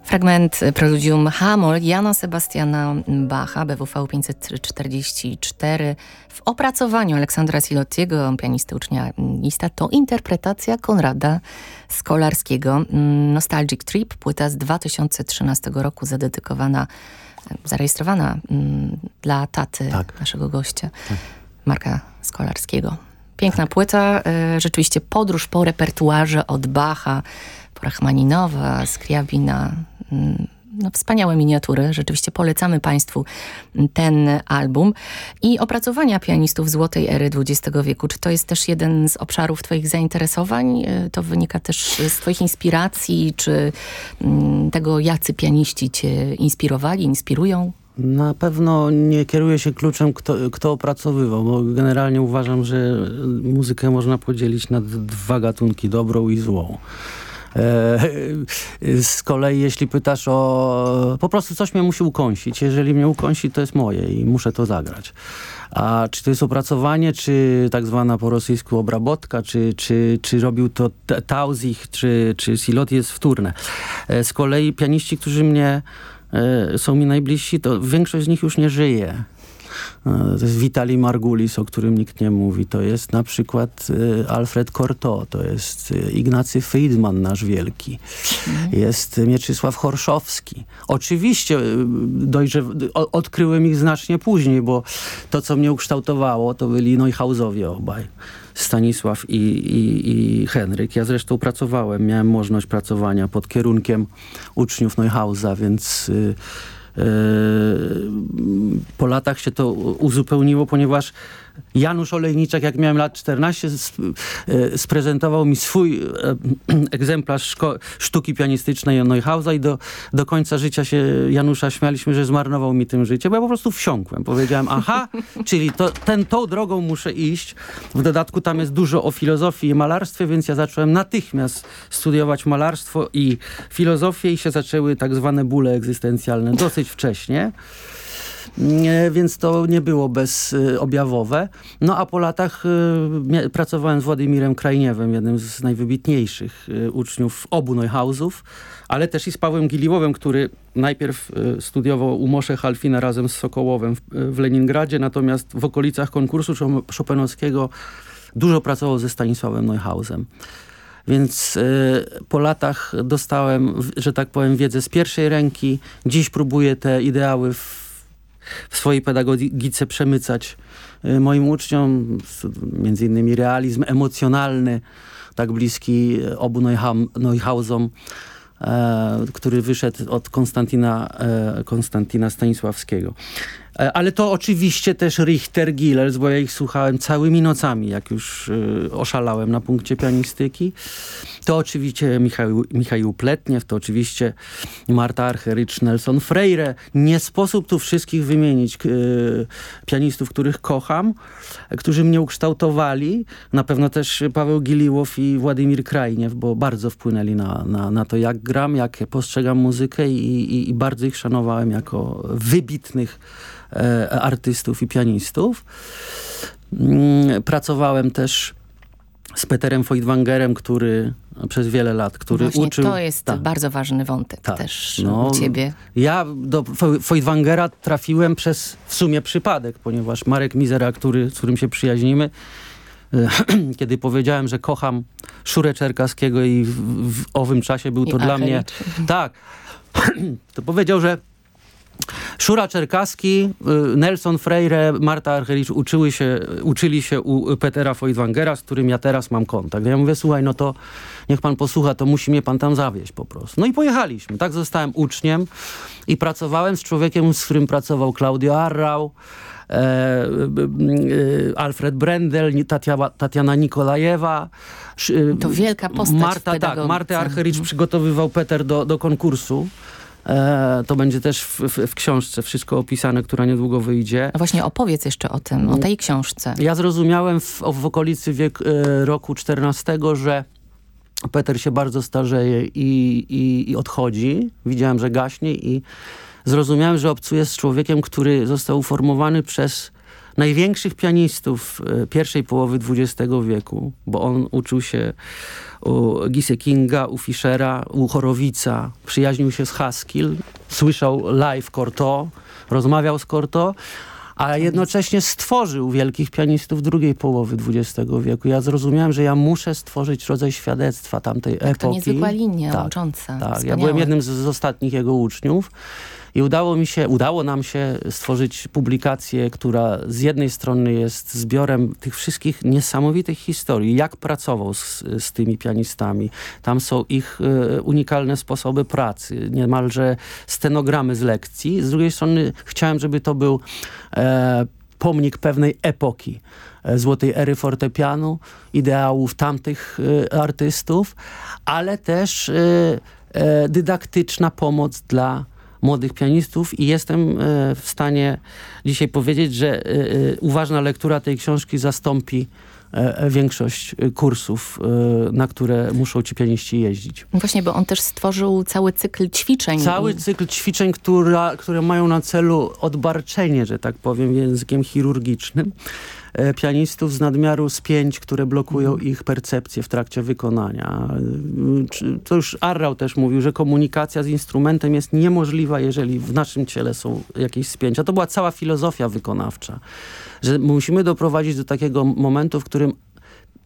Fragment preludium Hamol Jana Sebastiana Bacha, BWV 544 w opracowaniu Aleksandra Silottiego, pianisty ucznia lista, to interpretacja Konrada Skolarskiego. Nostalgic Trip, płyta z 2013 roku zadedykowana, zarejestrowana mm, dla taty tak. naszego gościa, tak. Marka Skolarskiego. Piękna tak. płyta, e, rzeczywiście podróż po repertuarze od Bacha, Rachmaninowa, Skriabina, mm, no, wspaniałe miniatury. Rzeczywiście polecamy Państwu ten album. I opracowania pianistów złotej ery XX wieku. Czy to jest też jeden z obszarów Twoich zainteresowań? E, to wynika też z Twoich inspiracji, czy mm, tego, jacy pianiści Cię inspirowali, inspirują? Na pewno nie kieruję się kluczem, kto, kto opracowywał, bo generalnie uważam, że muzykę można podzielić na dwa gatunki, dobrą i złą. E, z kolei jeśli pytasz o... Po prostu coś mnie musi ukąsić. Jeżeli mnie ukąsi, to jest moje i muszę to zagrać. A czy to jest opracowanie, czy tak zwana po rosyjsku obrabotka, czy, czy, czy robił to Tausich, czy, czy Silot jest wtórne. E, z kolei pianiści, którzy mnie e, są mi najbliżsi, to większość z nich już nie żyje. To jest Vitali Margulis, o którym nikt nie mówi. To jest na przykład y, Alfred Cortot, to jest y, Ignacy Friedman, nasz wielki. Jest Mieczysław Horszowski. Oczywiście dojrze, odkryłem ich znacznie później, bo to, co mnie ukształtowało, to byli Neuhausowie obaj. Stanisław i, i, i Henryk. Ja zresztą pracowałem, miałem możliwość pracowania pod kierunkiem uczniów Neuhausa, więc... Po latach się to uzupełniło, ponieważ Janusz Olejniczak, jak miałem lat 14, e, sprezentował mi swój e, egzemplarz sztuki pianistycznej Neuhausa i do, do końca życia się Janusza śmialiśmy, że zmarnował mi tym życie, bo ja po prostu wsiąkłem. Powiedziałem, aha, czyli to, ten, tą drogą muszę iść. W dodatku tam jest dużo o filozofii i malarstwie, więc ja zacząłem natychmiast studiować malarstwo i filozofię i się zaczęły tak zwane bóle egzystencjalne dosyć wcześnie więc to nie było bezobjawowe. No a po latach y, pracowałem z Władimirem Krajniewem, jednym z najwybitniejszych y, uczniów obu Neuhausów, ale też i z Pawłem Giliłowem, który najpierw y, studiował u Moshe Halfina razem z Sokołowem w, Leningradzie, natomiast w okolicach konkursu Chopinowskiego dużo pracował ze Stanisławem Neuhausem. Więc y, po latach dostałem, że tak powiem, wiedzę z pierwszej ręki. Dziś próbuję te ideały w w swojej pedagogice przemycać y, moim uczniom, między innymi realizm emocjonalny, tak bliski y, obu Neuhausom, e, który wyszedł od Konstantina, e, Konstantina Stanisławskiego. E, ale to oczywiście też Richter, Gillers, bo ja ich słuchałem całymi nocami, jak już y, oszalałem na punkcie pianistyki. To oczywiście Michał, Michał Pletniew, to oczywiście Marta Archerycz, Nelson Freire. Nie sposób tu wszystkich wymienić y, pianistów, których kocham, którzy mnie ukształtowali. Na pewno też Paweł Giliłow i Władimir Krajniew, bo bardzo wpłynęli na, na, na to, jak gram, jak postrzegam muzykę i, i, i bardzo ich szanowałem jako wybitnych artystów i pianistów. Mm, pracowałem też z Peterem Voigtwangerem, który przez wiele lat, który Właśnie, uczył... to jest tak. bardzo ważny wątek tak. też no, u ciebie. Ja do Voigtwangera trafiłem przez w sumie przypadek, ponieważ Marek Mizera, który, z którym się przyjaźnimy, kiedy powiedziałem, że kocham Szurę Czerkaskiego i w, w owym czasie był to I dla mnie... Tak. to powiedział, że Szura Czerkaski, y, Nelson Freire, Marta Archericz uczyły się, uczyli się u Petera Voigtwangera, z którym ja teraz mam kontakt. Ja mówię, słuchaj, no to niech pan posłucha, to musi mnie pan tam zawieźć po prostu. No i pojechaliśmy. Tak zostałem uczniem i pracowałem z człowiekiem, z którym pracował Claudio Arrau, e, e, e, Alfred Brendel, Tatiana, Tatiana Nikolajewa. To wielka postać Marta, tak, Martę Archericz przygotowywał Peter do, do konkursu. E, to będzie też w, w, w, książce wszystko opisane, która niedługo wyjdzie. A właśnie opowiedz jeszcze o tym, o tej książce. Ja zrozumiałem w, w okolicy wiek, e, roku 14, że Peter się bardzo starzeje i, i, i odchodzi. Widziałem, że gaśnie i zrozumiałem, że obcuję z człowiekiem, który został uformowany przez największych pianistów e, pierwszej połowy XX wieku, bo on uczył się u Gise Kinga, u Fischera, u Chorowica, przyjaźnił się z Haskell, słyszał live Cortot, rozmawiał z Cortot, a jednocześnie stworzył wielkich pianistów drugiej połowy XX wieku. Ja zrozumiałem, że ja muszę stworzyć rodzaj świadectwa tamtej tak, epoki. To niezwykła linia tak, łącząca. Tak, ja byłem jednym z, z ostatnich jego uczniów. I udało mi się, udało nam się stworzyć publikację, która z jednej strony jest zbiorem tych wszystkich niesamowitych historii, jak pracował z, z tymi pianistami. Tam są ich e, unikalne sposoby pracy, niemalże stenogramy z lekcji. Z drugiej strony chciałem, żeby to był e, pomnik pewnej epoki, e, złotej ery fortepianu, ideałów tamtych e, artystów, ale też e dydaktyczna pomoc dla młodych pianistów i jestem e, w stanie dzisiaj powiedzieć, że e, e, uważna lektura tej książki zastąpi większość kursów, na które muszą ci pianiści jeździć. No właśnie, bo on też stworzył cały cykl ćwiczeń. Cały cykl ćwiczeń, która, które mają na celu odbarczenie, że tak powiem, językiem chirurgicznym. E, pianistów z nadmiaru spięć, które blokują mhm. ich percepcję w trakcie wykonania. E, to już Arrau też mówił, że komunikacja z instrumentem jest niemożliwa, jeżeli w naszym ciele są jakieś spięcia. To była cała filozofia wykonawcza, że musimy doprowadzić do takiego momentu, w którym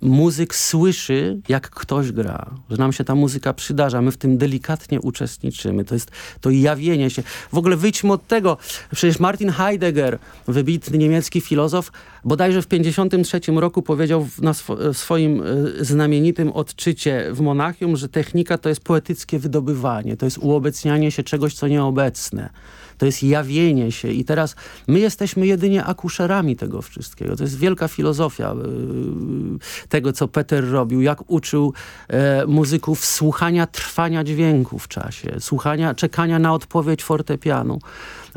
muzyk słyszy, jak ktoś gra, że nam się ta muzyka przydarza, my w tym delikatnie uczestniczymy. To jest to jawienie się. W ogóle wyjdźmy od tego. Przecież Martin Heidegger, wybitny niemiecki filozof, bodajże w 1953 roku powiedział na swo swoim e, znamienitym odczycie w Monachium, że technika to jest poetyckie wydobywanie, to jest uobecnianie się czegoś, co nieobecne to jest jawienie się i teraz my jesteśmy jedynie akuszerami tego wszystkiego. To jest wielka filozofia y, tego, co Peter robił, jak uczył e, muzyków słuchania trwania dźwięku w czasie, słuchania, czekania na odpowiedź fortepianu.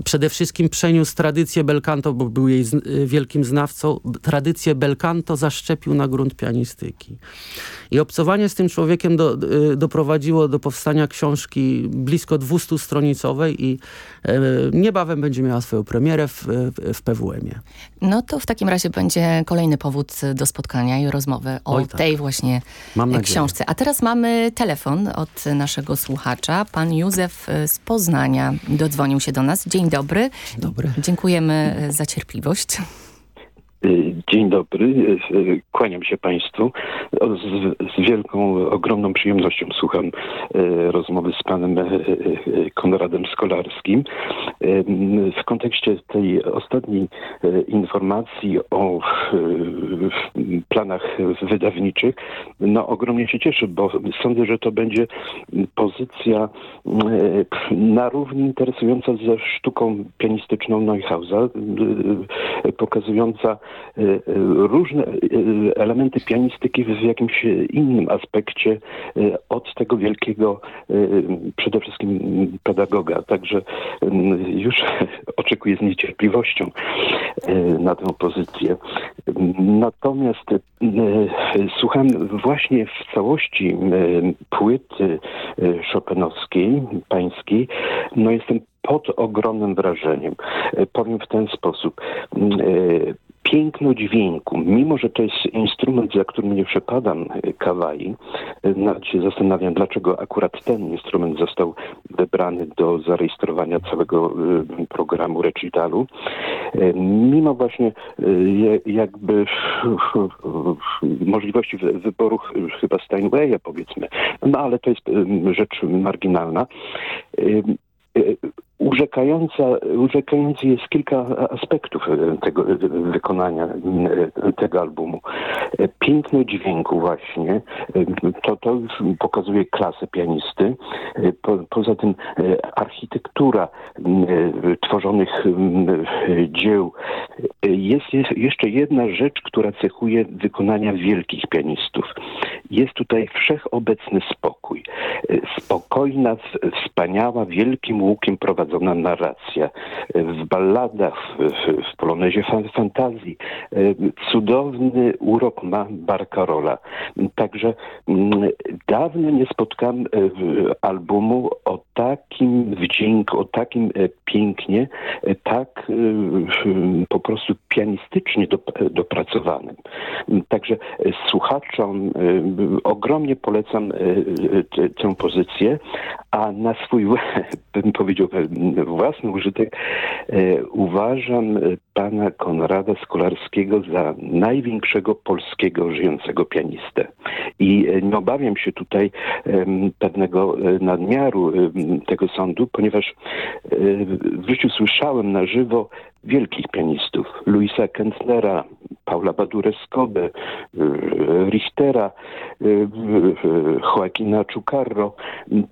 Przede wszystkim przeniósł tradycję belcanto, bo był jej y, wielkim znawcą. Tradycję belcanto zaszczepił na grunt pianistyki. I obcowanie z tym człowiekiem do, y, doprowadziło do powstania książki blisko 200-stronicowej i e, niebawem będzie miała swoją premierę w, w, PWM-ie. No to w takim razie będzie kolejny powód do spotkania i rozmowy o Oj, tak. tej właśnie książce. A teraz mamy telefon od naszego słuchacza. Pan Józef z Poznania dodzwonił się do nas. Dzień. Dzień dobry. Dziękujemy za cierpliwość. Y, dzień dobry, y, y, kłaniam się Państwu. Z, z, wielką, ogromną przyjemnością słucham rozmowy z panem Konradem Skolarskim. W kontekście tej ostatniej informacji o planach wydawniczych, no ogromnie się cieszę, bo sądzę, że to będzie pozycja na równi interesująca ze sztuką pianistyczną Neuhausa, pokazująca różne y, elementy pianistyki w jakimś innym aspekcie od tego wielkiego przede wszystkim pedagoga. Także już oczekuję z niecierpliwością na tę pozycję. Natomiast słucham właśnie w całości płyty Chopinowskiej, pańskiej. No jestem pod ogromnym wrażeniem. Powiem w ten sposób piękno dźwięku, mimo że to jest instrument, za którym nie przepadam e, kawaii, e, nawet się zastanawiam, dlaczego akurat ten instrument został wybrany do zarejestrowania całego e, programu recitalu. Mimo właśnie jakby możliwości wyboru chyba Steinwaya powiedzmy, no ale to jest rzecz marginalna urzekająca, urzekający jest kilka aspektów e, tego e, wykonania e, tego albumu. Piękno dźwięku właśnie, to, to pokazuje klasę pianisty. Po, poza tym architektura tworzonych dzieł. Jest, jest jeszcze jedna rzecz, która cechuje wykonania wielkich pianistów. Jest tutaj wszechobecny spokój. Spokojna, wspaniała, wielkim łukiem prowadzona prowadzona narracja. W balladach, w, w polonezie fantazji cudowny urok ma Barcarola. Także mm, dawno nie spotkałem albumu o takim wdzięku, o takim pięknie, tak po prostu pianistycznie dopracowanym. Także słuchaczom ogromnie polecam tę pozycję, a na swój, bym powiedział, własny użytek uważam pana Konrada Skolarskiego za największego polskiego żyjącego pianistę. I e, nie obawiam się tutaj pewnego e, nadmiaru tego sądu, ponieważ e, w życiu słyszałem na żywo wielkich pianistów. Luisa Kentnera, Paula Badure-Skobe, Richtera, Joaquina Czucarro.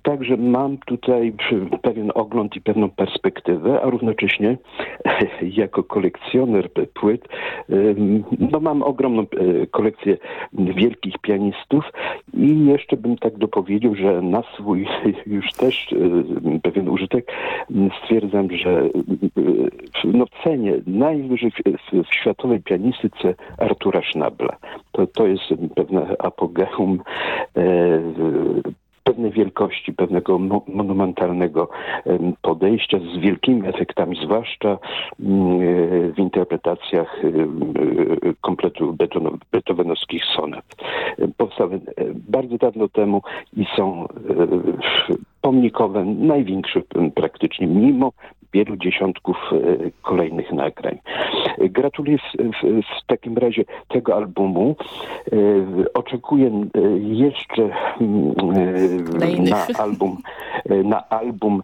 Także mam tutaj pewien ogląd i pewną perspektywę, a równocześnie jako kolekcjoner płyt no mam ogromną kolekcję wielkich pianistów i jeszcze bym tak dopowiedział, że na swój już też pewien użytek stwierdzam, że no cenię najwyżej w, w światowej pianistyce Artura Schnabla. To, to jest pewne apogeum e, pewnej wielkości, pewnego monumentalnego podejścia z wielkimi efektami, zwłaszcza mm, w interpretacjach kompletu beethovenowskich sonet. Powstały e, bardzo dawno temu i są e, pomnikowe, największe praktycznie, mimo wielu dziesiątków e, kolejnych nagrań. Gratuluję w, takim razie tego albumu. Oczekuję jeszcze mm, na album, na album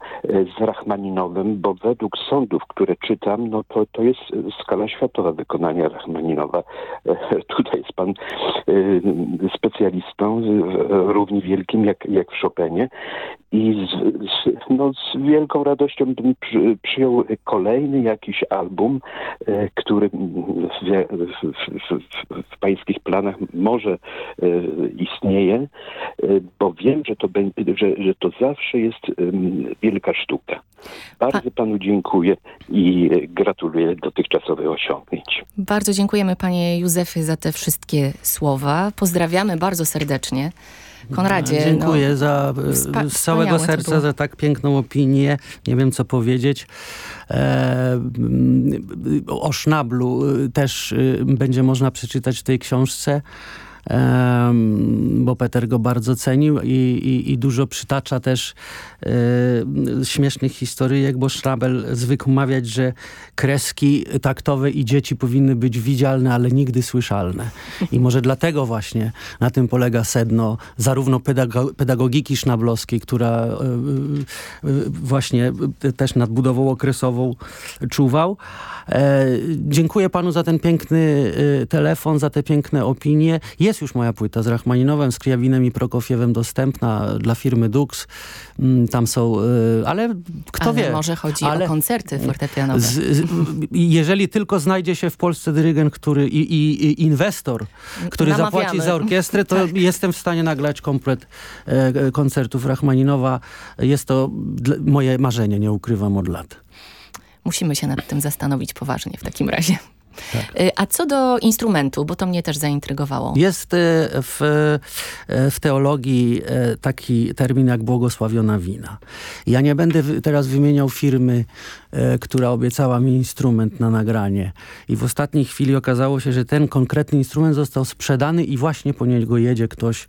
z Rachmaninowym, bo według sądów, które czytam, no to, to jest skala światowa wykonania Rachmaninowa. Tutaj jest pan specjalistą równie wielkim jak, jak w Chopinie i z, z, no, z wielką radością bym przy, przyjął kolejny jakiś album, e, który w, w, w, pańskich planach może e, istnieje, e, bo wiem, że to, że, że to zawsze jest wielka sztuka. Bardzo panu dziękuję i gratuluję dotychczasowych osiągnięć. Bardzo dziękujemy panie Józefie za te wszystkie słowa. Pozdrawiamy bardzo serdecznie. Konradzie. Dziękuję no, za, z całego serca za tak piękną opinię. Nie wiem, co powiedzieć. E, o Sznablu też y, będzie można przeczytać w tej książce bo Peter go bardzo cenił i, i, i dużo przytacza też e, śmiesznych historyjek, bo Schnabel zwykł mawiać, że kreski taktowe i dzieci powinny być widzialne, ale nigdy słyszalne. I może dlatego właśnie na tym polega sedno zarówno pedago pedagogiki sznablowskiej, która e, e, właśnie też nad budową okresową czuwał. E, dziękuję panu za ten piękny e, telefon, za te piękne opinie. Jest już moja płyta z Rachmaninowem, z Kriawinem i Prokofiewem dostępna dla firmy Dux. Mm, tam są, e, ale kto ale wie. może chodzi ale o koncerty fortepianowe. Z, z, jeżeli tylko znajdzie się w Polsce dyrygent, który i, i, i inwestor, który Namawiamy. zapłaci za orkiestrę, to tak. jestem w stanie nagrać komplet koncertów Rachmaninowa. Jest to moje marzenie, nie ukrywam od lat. Musimy się nad tym zastanowić poważnie w takim razie. Tak. Y, a co do instrumentu, bo to mnie też zaintrygowało. Jest y, w, y, w teologii taki termin jak błogosławiona wina. Ja nie będę teraz wymieniał firmy, która obiecała mi instrument na nagranie. I w ostatniej chwili okazało się, że ten konkretny instrument został sprzedany i właśnie po niego jedzie ktoś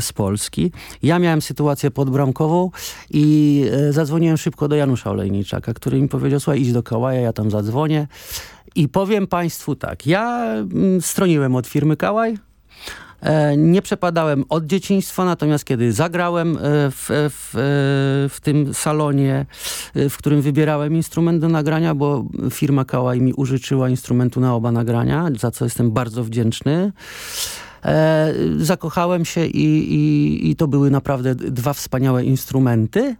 z Polski. Ja miałem sytuację podbramkową i zadzwoniłem szybko do Janusza Olejniczaka, który mi powiedział, słuchaj, idź do Kałaja, ja tam zadzwonię. I powiem Państwu tak, ja mm, stroniłem od firmy Kałaj, e, nie przepadałem od dzieciństwa, natomiast kiedy zagrałem e, w, w, e, w, tym salonie, w którym wybierałem instrument do nagrania, bo firma Kałaj mi użyczyła instrumentu na oba nagrania, za co jestem bardzo wdzięczny. zakochałem się i, i, i to były naprawdę dwa wspaniałe instrumenty.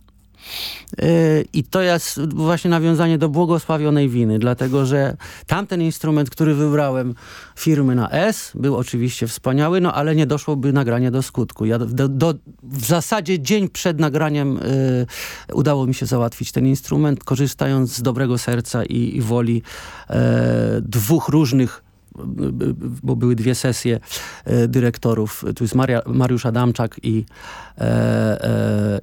Y, I to jest właśnie nawiązanie do błogosławionej winy, dlatego że tamten instrument, który wybrałem firmy na S, był oczywiście wspaniały, no ale nie doszłoby nagranie do skutku. Ja do, do, w zasadzie dzień przed nagraniem y, udało mi się załatwić ten instrument, korzystając z dobrego serca i, i woli y, dwóch różnych bo były dwie sesje dyrektorów. Tu jest Maria, Mariusz Adamczak i,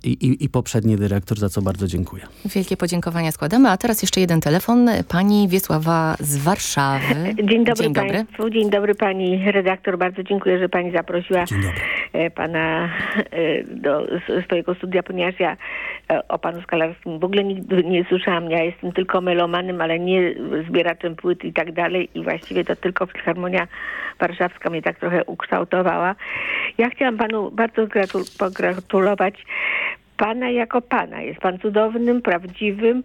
i, i poprzedni dyrektor, za co bardzo dziękuję. Wielkie podziękowania składamy, a teraz jeszcze jeden telefon. Pani Wiesława z Warszawy. Dzień dobry, Dzień dobry. Państwu, dzień dobry pani redaktor. Bardzo dziękuję, że pani zaprosiła pana do swojego studia, ponieważ ja o panu Skalarskim w ogóle nigdy nie słyszałam. Ja jestem tylko melomanem, ale nie zbieraczem płyt i tak dalej i właściwie to tylko Filharmonia Warszawska mnie tak trochę ukształtowała. Ja chciałam panu bardzo pogratulować pana jako pana. Jest pan cudownym, prawdziwym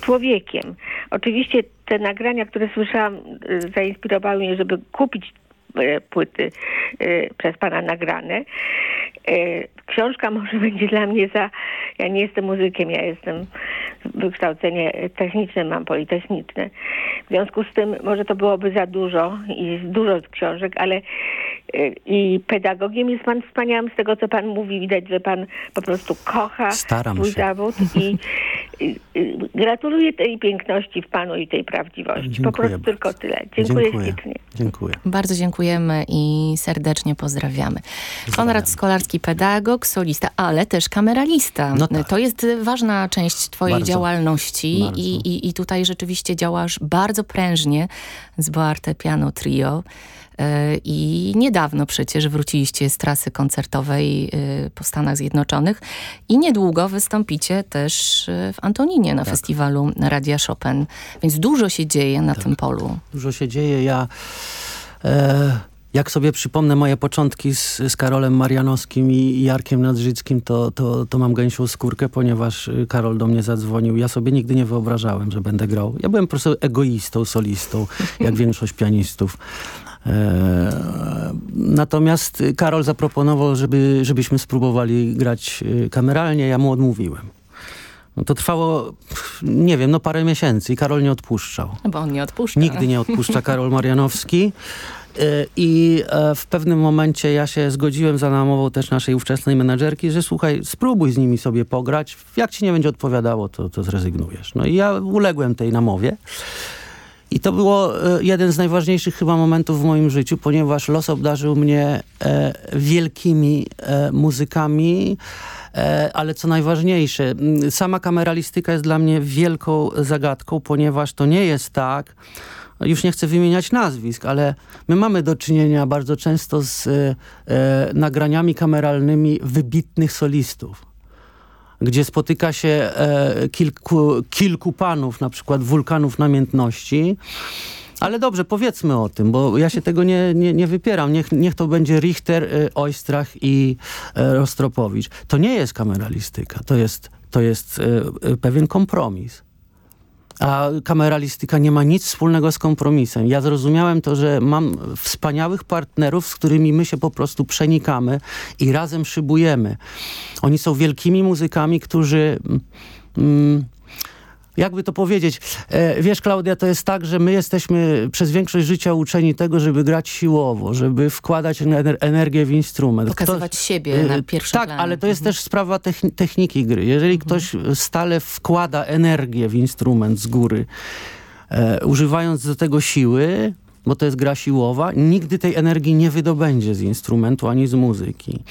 człowiekiem. Oczywiście te nagrania, które słyszałam, y, zainspirowały mnie, żeby kupić płyty y, przez pana nagrane. Książka może będzie dla mnie za... Ja nie jestem muzykiem, ja jestem wykształcenie techniczne, mam politechniczne. W związku z tym może to byłoby za dużo i dużo książek, ale i pedagogiem jest pan wspaniałym. Z tego, co pan mówi, widać, że pan po prostu kocha Staram swój się. zawód i, i, i, gratuluję tej piękności w panu i tej prawdziwości. Dziękuję po prostu bardzo. tylko tyle. Dziękuję, Dziękuję. ślicznie. Dziękuję. Bardzo dziękujemy i serdecznie pozdrawiamy. Konrad Skolarski, pedagog, solista, ale też kameralista. No tak. To jest ważna część twojej Bardzo. działalności Bardzo. I, i, i tutaj rzeczywiście działasz bardzo prężnie z Boarte Piano Trio. E, I niedawno przecież wróciliście z trasy koncertowej e, po Stanach Zjednoczonych i niedługo wystąpicie też e, w Antoninie na festiwalu Radia Chopin. Więc dużo się dzieje na tym polu. Dużo się dzieje. Ja... E, jak sobie przypomnę moje początki z, z Karolem Marianowskim i Jarkiem Nadrzyckim, to, to, to mam gęsią skórkę, ponieważ y, Karol do mnie zadzwonił. Ja sobie nigdy nie wyobrażałem, że będę grał. Ja byłem po prostu egoistą, solistą, jak większość pianistów. E, natomiast Karol zaproponował, żeby, żebyśmy spróbowali grać y, kameralnie. Ja mu odmówiłem. No to trwało, nie wiem, no parę miesięcy i Karol nie odpuszczał. No Bo on nie odpuszcza. Nigdy nie odpuszcza Karol Marianowski. Y, I e, w pewnym momencie ja się zgodziłem za namową też naszej ówczesnej menadżerki, że słuchaj, spróbuj z nimi sobie pograć. Jak ci nie będzie odpowiadało, to, to zrezygnujesz. No i ja uległem tej namowie. I to było e, jeden z najważniejszych chyba momentów w moim życiu, ponieważ los obdarzył mnie e, wielkimi e, muzykami, e, ale co najważniejsze, sama kameralistyka jest dla mnie wielką zagadką, ponieważ to nie jest tak, już nie chcę wymieniać nazwisk, ale my mamy do czynienia bardzo często z e, e, nagraniami kameralnymi wybitnych solistów gdzie spotyka się e, kilku, kilku panów, na przykład wulkanów namiętności. Ale dobrze, powiedzmy o tym, bo ja się tego nie, nie, nie wypieram. Niech, niech to będzie Richter, e, Oistrach i e, Rostropowicz. To nie jest kameralistyka, to jest, to jest pewien kompromis. A kameralistyka nie ma nic wspólnego z kompromisem. Ja zrozumiałem to, że mam wspaniałych partnerów, z którymi my się po prostu przenikamy i razem szybujemy. Oni są wielkimi muzykami, którzy... Mm, jakby to powiedzieć, e, wiesz Klaudia, to jest tak, że my jesteśmy przez większość życia uczeni tego, żeby grać siłowo, żeby wkładać ener energię w instrument. Pokazywać siebie na e, pierwszy Tak, plan. ale to jest Mhm. też sprawa techni- techniki gry. Jeżeli ktoś stale wkłada energię w instrument z góry, e, używając do tego siły, bo to jest gra siłowa, nigdy tej energii nie wydobędzie z instrumentu ani z muzyki.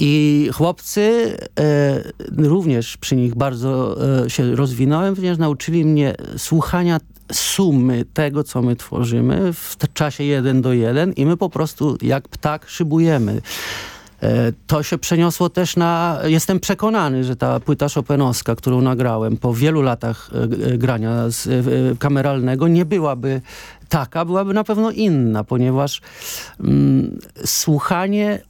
I chłopcy e, również przy nich bardzo e, się rozwinąłem, ponieważ nauczyli mnie słuchania sumy tego, co my tworzymy w czasie jeden do jeden i my po prostu jak ptak szybujemy. E, To się przeniosło też na... Jestem przekonany, że ta płyta Chopinowska, którą nagrałem po wielu latach grania z, kameralnego, nie byłaby taka, byłaby na pewno inna, ponieważ mm, słuchanie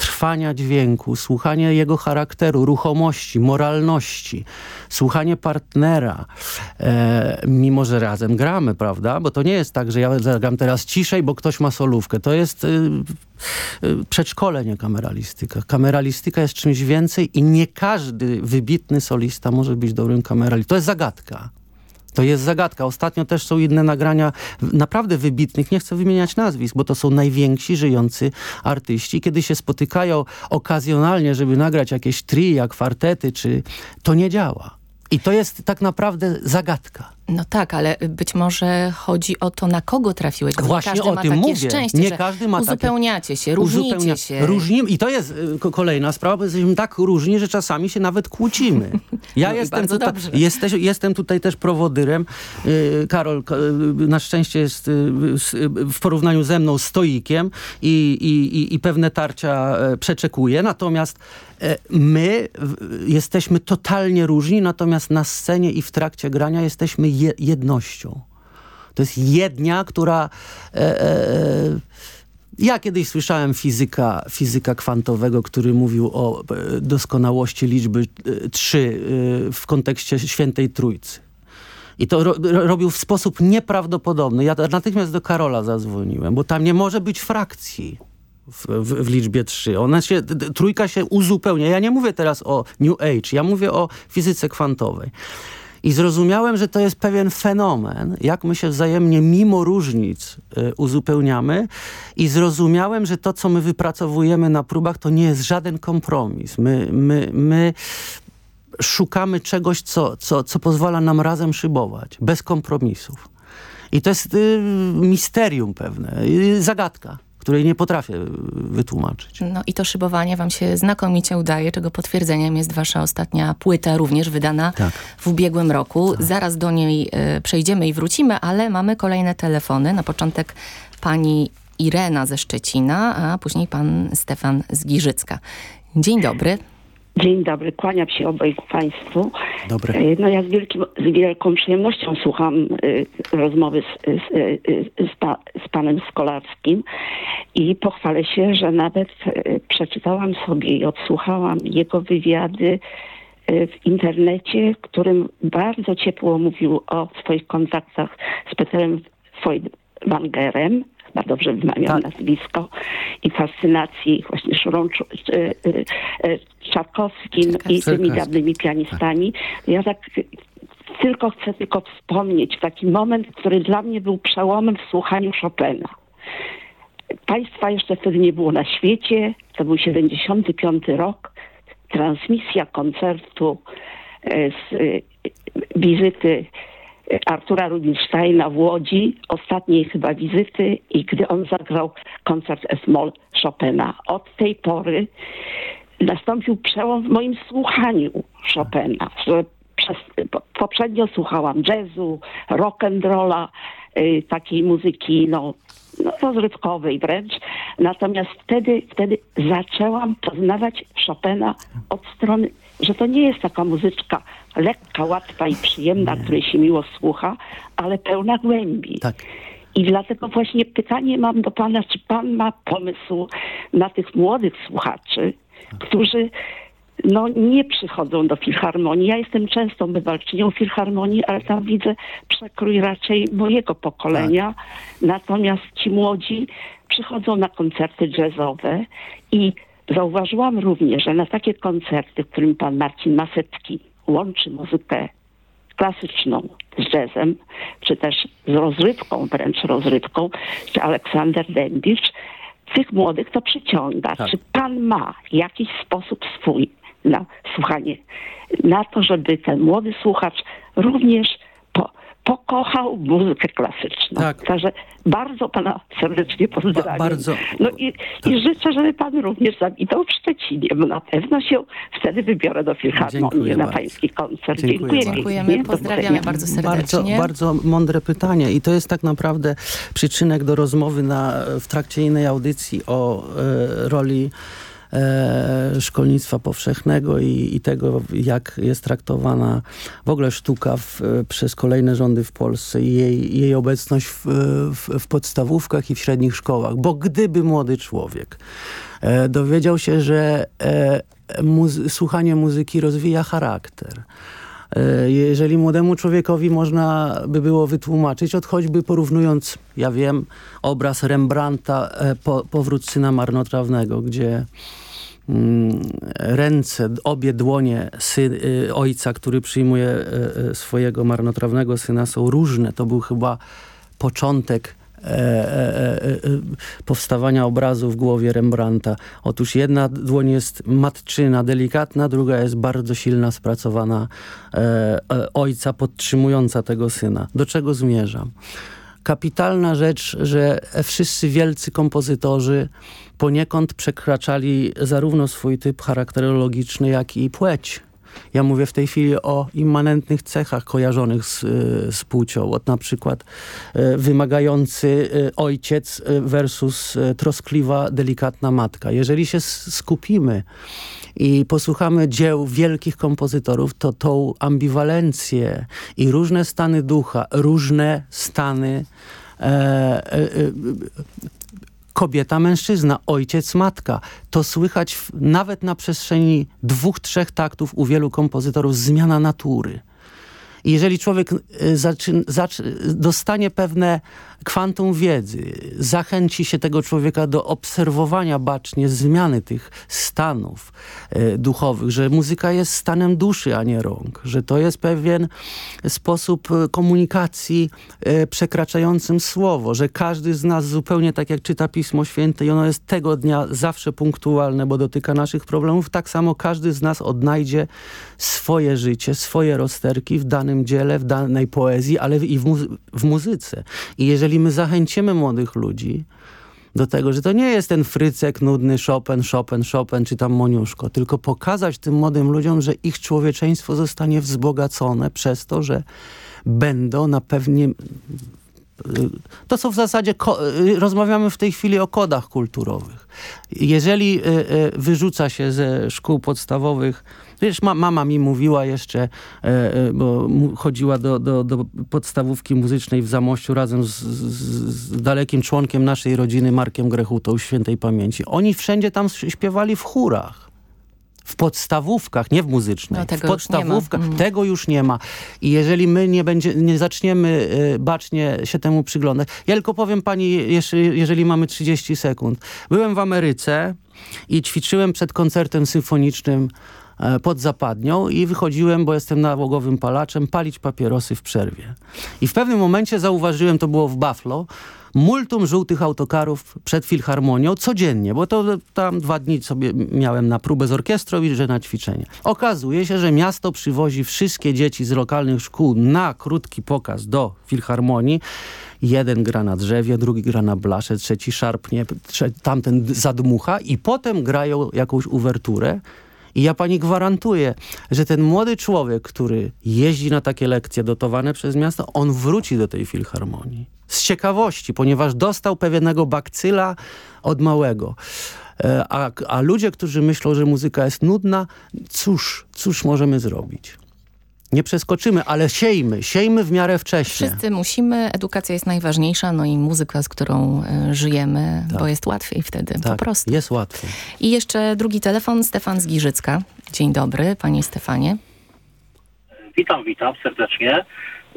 trwania dźwięku, słuchanie jego charakteru, ruchomości, moralności, słuchanie partnera, e, mimo że razem gramy, prawda? Bo to nie jest tak, że ja zagram teraz ciszej, bo ktoś ma solówkę. To jest y, y, przedszkole, nie kameralistyka. Kameralistyka jest czymś więcej i nie każdy wybitny solista może być dobrym kameralistą. To jest zagadka. To jest zagadka. Ostatnio też są inne nagrania naprawdę wybitnych, nie chcę wymieniać nazwisk, bo to są najwięksi żyjący artyści. Kiedy się spotykają okazjonalnie, żeby nagrać jakieś tria, kwartety, czy to nie działa. I to jest tak naprawdę zagadka. No tak, ale być może chodzi o to, na kogo trafiłeś. Właśnie nie każdy o ma tym takie mówię. szczęście, Nie każdy ma takie- uzupełniacie się, różnicie Uzupełnia- się. Różnimy, I to jest y, kolejna sprawa, bo jesteśmy tak różni, że czasami się nawet kłócimy. Ja No jestem, tutaj, jesteś, jestem tutaj też prowodyrem. Y, Karol y, na szczęście jest w porównaniu ze mną stoikiem i, i, i, pewne tarcia e, przeczekuje. Natomiast e, my jesteśmy totalnie różni, natomiast na scenie i w trakcie grania jesteśmy je, jednością. To jest jednia, która... E, e, ja kiedyś słyszałem fizyka, fizyka kwantowego, który mówił o e, doskonałości liczby 3 w kontekście świętej trójcy. I to ro, ro, robił w sposób nieprawdopodobny. Ja natychmiast do Karola zadzwoniłem, bo tam nie może być frakcji w, w, w liczbie 3. Ona się, trójka się uzupełnia. Ja nie mówię teraz o New Age, ja mówię o fizyce kwantowej. I zrozumiałem, że to jest pewien fenomen, jak my się wzajemnie mimo różnic y, uzupełniamy i zrozumiałem, że to, co my wypracowujemy na próbach, to nie jest żaden kompromis. My, my, my szukamy czegoś, co, co, co pozwala nam razem szybować, bez kompromisów. I to jest y, misterium pewne, y, zagadka, której nie potrafię y, wytłumaczyć. No i to szybowanie wam się znakomicie udaje, czego potwierdzeniem jest wasza ostatnia płyta, również wydana Tak. w ubiegłym roku. Zaraz do niej e, przejdziemy i wrócimy, ale mamy kolejne telefony. Na początek pani Irena ze Szczecina, a później pan Stefan z Giżycka. Dzień dobry. Dzień dobry, kłaniam się obojgu Państwu. Dobre. E, No ja z, wielkim, z wielką przyjemnością słucham y, rozmowy z, z, y, z, pa, z panem Skolarskim i pochwalę się, że nawet y, przeczytałam sobie i odsłuchałam jego wywiady y, w internecie, w którym bardzo ciepło mówił o swoich kontaktach z Peterem Feuchtwangerem, chyba dobrze wymawiam Tak. nazwisko, i fascynacji właśnie Szurą Czu- y, y, y, Czarkowskim i tymi dawnymi pianistami. Ja tak tylko chcę tylko wspomnieć taki moment, który dla mnie był przełomem w słuchaniu Chopina. Państwa jeszcze wtedy nie było na świecie. To był 75 rok. Transmisja koncertu e, z e, wizyty e, Artura Rubinsteina w Łodzi, ostatniej chyba wizyty i gdy on zagrał koncert S-moll Chopina. Od tej pory nastąpił przełom w moim słuchaniu Chopina, przez, po- poprzednio słuchałam jazzu, rock'n'rolla, y, takiej muzyki no, no, rozrywkowej wręcz. Natomiast wtedy, wtedy zaczęłam poznawać Chopina od strony, że to nie jest taka muzyczka lekka, łatwa i przyjemna, której się miło słucha, ale pełna głębi. Tak. I dlatego właśnie pytanie mam do pana, czy pan ma pomysł na tych młodych słuchaczy, którzy no, nie przychodzą do filharmonii. Ja jestem częstą bywalczynią filharmonii, ale tam widzę przekrój raczej mojego pokolenia. Natomiast ci młodzi przychodzą na koncerty jazzowe i zauważyłam również, że na takie koncerty, w którym pan Marcin Masecki łączy muzykę klasyczną z jazzem, czy też z rozrywką, wręcz rozrywką, czy Aleksander Dębicz, tych młodych to przyciąga. Tak. Czy pan ma jakiś sposób swój na słuchanie, na to, żeby ten młody słuchacz również pokochał muzykę klasyczną. Tak. Także bardzo pana serdecznie pozdrawiam. Ba- bardzo- No i, i życzę, żeby pan również zawitał w Szczecinie, bo na pewno się wtedy wybiorę do Filharmonii Dziękuję na bardzo. pański koncert. Dziękuję bardzo. Dziękujemy, pięknie. Pozdrawiamy bardzo Bardzo, serdecznie. bardzo mądre pytanie i to jest tak naprawdę przyczynek do rozmowy na, w trakcie innej audycji o e, roli szkolnictwa powszechnego i, i tego, jak jest traktowana w ogóle sztuka w, przez kolejne rządy w Polsce i jej, jej obecność w, w, w podstawówkach i w średnich szkołach. Bo gdyby młody człowiek e, dowiedział się, że e, muzy- słuchanie muzyki rozwija charakter, E, jeżeli młodemu człowiekowi można by było wytłumaczyć, od choćby porównując, ja wiem, obraz Rembrandta, e, po, Powrót syna marnotrawnego, gdzie ręce, obie dłonie sy, y, ojca, który przyjmuje y, y, swojego marnotrawnego syna są różne. To był chyba początek e, powstawania obrazu w głowie Rembrandta. Otóż jedna dłoń jest matczyna, delikatna, druga jest bardzo silna, spracowana ojca podtrzymująca tego syna. Do czego zmierzam? Kapitalna rzecz, że wszyscy wielcy kompozytorzy poniekąd przekraczali zarówno swój typ charakterologiczny, jak i płeć. Ja mówię w tej chwili o immanentnych cechach kojarzonych z, z płcią. Od na przykład e, wymagający e, ojciec versus troskliwa, delikatna matka. Jeżeli się skupimy i posłuchamy dzieł wielkich kompozytorów, to tą ambiwalencję i różne stany ducha, różne stany e, e, kobieta, mężczyzna, ojciec, matka. To słychać w, nawet na przestrzeni dwóch, trzech taktów u wielu kompozytorów zmiana natury. I jeżeli człowiek zaczyn, dostanie pewne kwantum wiedzy, zachęci się tego człowieka do obserwowania bacznie zmiany tych stanów e, duchowych, że muzyka jest stanem duszy, a nie rąk, że to jest pewien sposób e, komunikacji e, przekraczającym słowo, że każdy z nas zupełnie tak jak czyta Pismo Święte i ono jest tego dnia zawsze punktualne, bo dotyka naszych problemów, tak samo każdy z nas odnajdzie swoje życie, swoje rozterki w danym dziele, w danej poezji, ale i w, muzy w muzyce. I jeżeli jeżeli my zachęcimy młodych ludzi do tego, że to nie jest ten frycek nudny Chopin, Chopin, Chopin czy tam Moniuszko, tylko pokazać tym młodym ludziom, że ich człowieczeństwo zostanie wzbogacone przez to, że będą na pewnie to co w zasadzie rozmawiamy w tej chwili o kodach kulturowych. Jeżeli y, y, wyrzuca się ze szkół podstawowych Wiesz, ma, mama mi mówiła jeszcze, e, e, bo chodziła do, do, do podstawówki muzycznej w Zamościu razem z, z, z, dalekim członkiem naszej rodziny, Markiem Grechutą, świętej pamięci. Oni wszędzie tam śpiewali w chórach w podstawówkach, nie w muzycznej, no, w podstawówkach, już tego już nie ma. I jeżeli my nie, będzie, nie zaczniemy y, bacznie się temu przyglądać. Ja tylko powiem pani, jeżeli, jeżeli mamy 30 sekund. Byłem w Ameryce i ćwiczyłem przed koncertem symfonicznym pod zapadnią i wychodziłem, bo jestem nałogowym palaczem, palić papierosy w przerwie. I w pewnym momencie zauważyłem, to było w Buffalo, multum żółtych autokarów przed filharmonią codziennie, bo to tam dwa dni sobie miałem na próbę z orkiestrą i że na ćwiczenie. Okazuje się, że miasto przywozi wszystkie dzieci z lokalnych szkół na krótki pokaz do filharmonii. Jeden gra na drzewie, drugi gra na blasze, trzeci szarpnie, tamten zadmucha i potem grają jakąś uwerturę i ja pani gwarantuję, że ten młody człowiek, który jeździ na takie lekcje dotowane przez miasto, on wróci do tej filharmonii. Z ciekawości, ponieważ dostał pewnego bakcyla od małego. E, a, a ludzie, którzy myślą, że muzyka jest nudna, cóż, cóż możemy zrobić? Nie przeskoczymy, ale siejmy, siejmy w miarę wcześnie. Wszyscy musimy, edukacja jest najważniejsza, no i muzyka, z którą y, żyjemy, tak. bo jest łatwiej wtedy, tak, po prostu. jest łatwiej. I jeszcze drugi telefon, Stefan z Giżycka. Dzień dobry, panie Stefanie. Witam, witam serdecznie.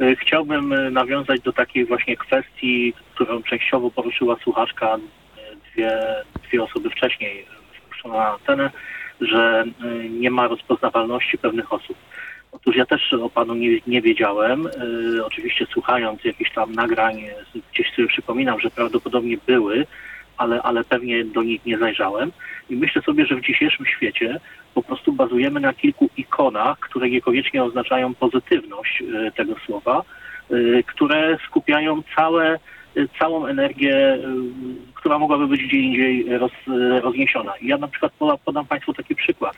E, chciałbym e, nawiązać do takiej właśnie kwestii, którą częściowo poruszyła słuchaczka dwie, dwie osoby wcześniej wpuszczona na antenę, że nie ma rozpoznawalności pewnych osób. Otóż ja też o panu nie, nie wiedziałem. E, oczywiście słuchając jakichś tam nagrań, gdzieś sobie przypominam, że prawdopodobnie były, ale, ale pewnie do nich nie zajrzałem. I myślę sobie, że w dzisiejszym świecie po prostu bazujemy na kilku ikonach, które niekoniecznie oznaczają pozytywność e, tego słowa, e, które skupiają całe, całą energię, która mogłaby być gdzie indziej roz, rozniesiona. I ja na przykład podam Państwu taki przykład.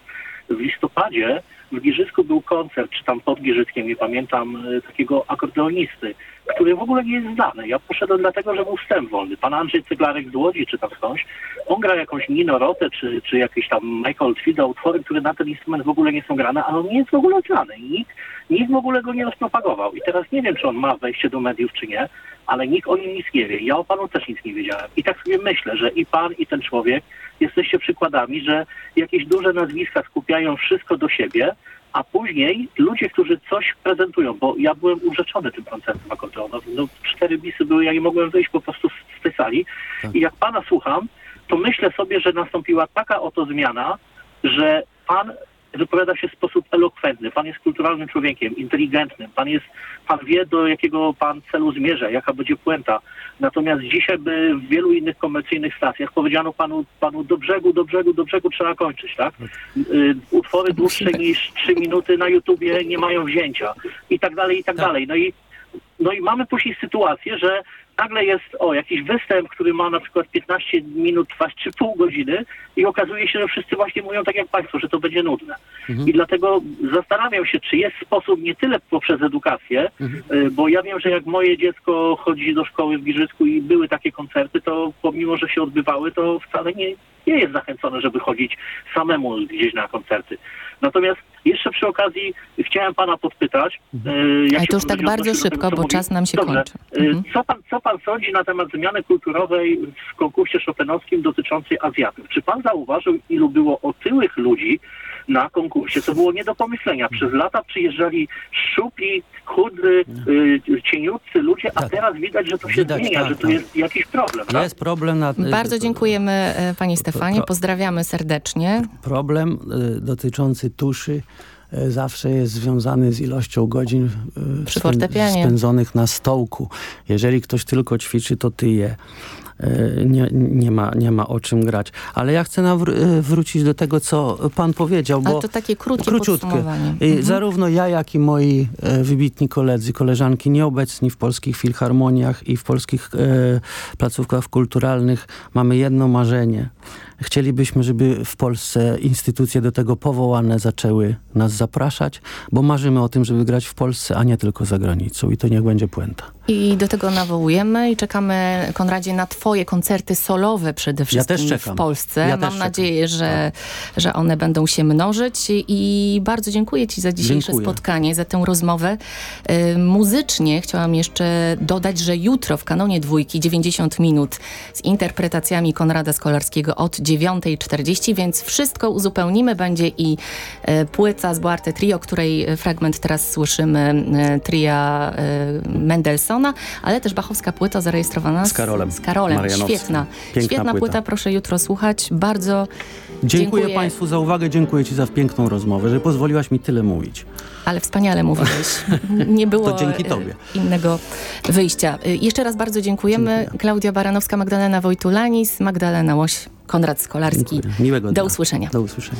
W listopadzie w Giżycku był koncert, czy tam pod Giżyckiem, nie pamiętam, e, takiego akordeonisty, który w ogóle nie jest znany. Ja poszedłem dlatego, że był wstęp wolny. Pan Andrzej Cyglarek z Łodzi, czy tam skądś, on gra jakąś Nino Rotę, czy, czy jakiś tam Michael Twida, utwory, które na ten instrument w ogóle nie są grane, ale on nie jest w ogóle znany. Nikt, nikt w ogóle go nie rozpropagował. I teraz nie wiem, czy on ma wejście do mediów, czy nie, ale nikt o nim nic nie wie. Ja o panu też nic nie wiedziałem. I tak sobie myślę, że i pan, i ten człowiek jesteście przykładami, że jakieś duże nazwiska skupiają wszystko do siebie, a później ludzie, którzy coś prezentują, bo ja byłem urzeczony tym koncertem akordeonowym, no cztery bisy były, ja nie mogłem wyjść po prostu z, z tej sali tak. i jak pana słucham, to myślę sobie, że nastąpiła taka oto zmiana, że pan wypowiada się w sposób elokwentny. Pan jest kulturalnym człowiekiem, inteligentnym. Pan jest, pan wie, do jakiego pan celu zmierza, jaka będzie puenta. Natomiast dzisiaj by w wielu innych komercyjnych stacjach powiedziano panu, panu do brzegu, do brzegu, do brzegu trzeba kończyć, tak? Y, Utwory dłuższe niż trzy minuty na YouTubie nie mają wzięcia i tak dalej, i tak, dalej. No i, no i mamy później sytuację, że nagle jest o jakiś występ, który ma na przykład 15 minut trwać czy pół godziny i okazuje się, że wszyscy właśnie mówią tak jak Państwo, że to będzie nudne. I dlatego zastanawiam się, czy jest sposób nie tyle poprzez edukację, y, bo ja wiem, że jak moje dziecko chodzi do szkoły w Giżycku i były takie koncerty, to pomimo, że się odbywały, to wcale nie, nie jest zachęcone, żeby chodzić samemu gdzieś na koncerty. Natomiast jeszcze przy okazji chciałem pana podpytać. y, jak Ale się to już tak bardzo szybko, bo mówi? czas nam się Dobrze. kończy. Y, Mhm. Co pan, co pan sądzi na temat zmiany kulturowej w konkursie chopinowskim dotyczącej Azjatów? Czy pan zauważył, ilu było otyłych ludzi na konkursie? To było nie do pomyślenia. Przez lata przyjeżdżali szczupli, chudzy, y, cieniutcy ludzie, a Tak. teraz widać, że to się Widać, zmienia, tak, że tu tak. jest jakiś problem. Tak? Jest problem na... Bardzo dziękujemy e, Panie Stefanie, pozdrawiamy serdecznie. Problem y, dotyczący tuszy y, zawsze jest związany z ilością godzin y, Przy spędzonych na stołku. Jeżeli ktoś tylko ćwiczy, to tyje. Y, Nie, nie, ma, nie ma o czym grać. Ale ja chcę nawr- y, wrócić do tego, co pan powiedział, bo Ale to takie krótkie króciutkie. Mhm. Zarówno ja, jak i moi e, wybitni koledzy, koleżanki nieobecni w polskich filharmoniach i w polskich e, placówkach kulturalnych mamy jedno marzenie. Chcielibyśmy, żeby w Polsce instytucje do tego powołane zaczęły nas zapraszać, bo marzymy o tym, żeby grać w Polsce, a nie tylko za granicą. I to niech będzie puenta. I do tego nawołujemy i czekamy, Konradzie, na twoje koncerty solowe przede wszystkim czekam. w Polsce. Ja Mam nadzieję, że, że one będą się mnożyć i bardzo dziękuję ci za dzisiejsze Dziękuję. spotkanie, za tę rozmowę. Y, muzycznie chciałam jeszcze dodać, że jutro w kanonie dwójki 90 minut z interpretacjami Konrada Skolarskiego od 9.40, więc wszystko uzupełnimy. Będzie i e, płyta z Boarte Trio, której fragment teraz słyszymy, e, tria e, Mendelssohna, ale też bachowska płyta zarejestrowana Z Karolem Z Karolem. Świetna. Piękna Świetna płyta. płyta. proszę jutro słuchać. Bardzo Dziękuję, Dziękuję. Państwu za uwagę, dziękuję Ci za piękną rozmowę, że pozwoliłaś mi tyle mówić. Ale wspaniale mówiłeś. Nie było To dzięki e, tobie. innego wyjścia. E, Jeszcze raz bardzo dziękujemy. Dziękuję. Klaudia Baranowska, Magdalena Wojtulanis, Magdalena Łoś, Konrad Skolarski. Dziękuję. Miłego Do dnia. usłyszenia. Do usłyszenia.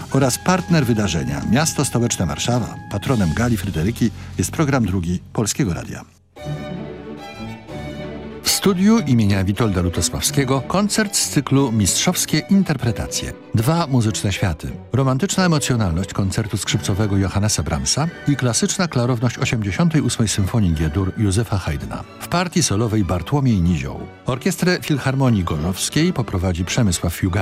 oraz partner wydarzenia Miasto Stołeczne Warszawa. Patronem Gali Fryderyki jest program drugi Polskiego Radia. W studiu imienia Witolda Lutosławskiego koncert z cyklu Mistrzowskie Interpretacje. Dwa muzyczne światy. Romantyczna emocjonalność koncertu skrzypcowego Johannesa Brahmsa i klasyczna klarowność 88. Symfonii G-dur Józefa Haydna. W partii solowej Bartłomiej Nizioł. Orkiestrę Filharmonii Gorzowskiej poprowadzi Przemysław Jugajski.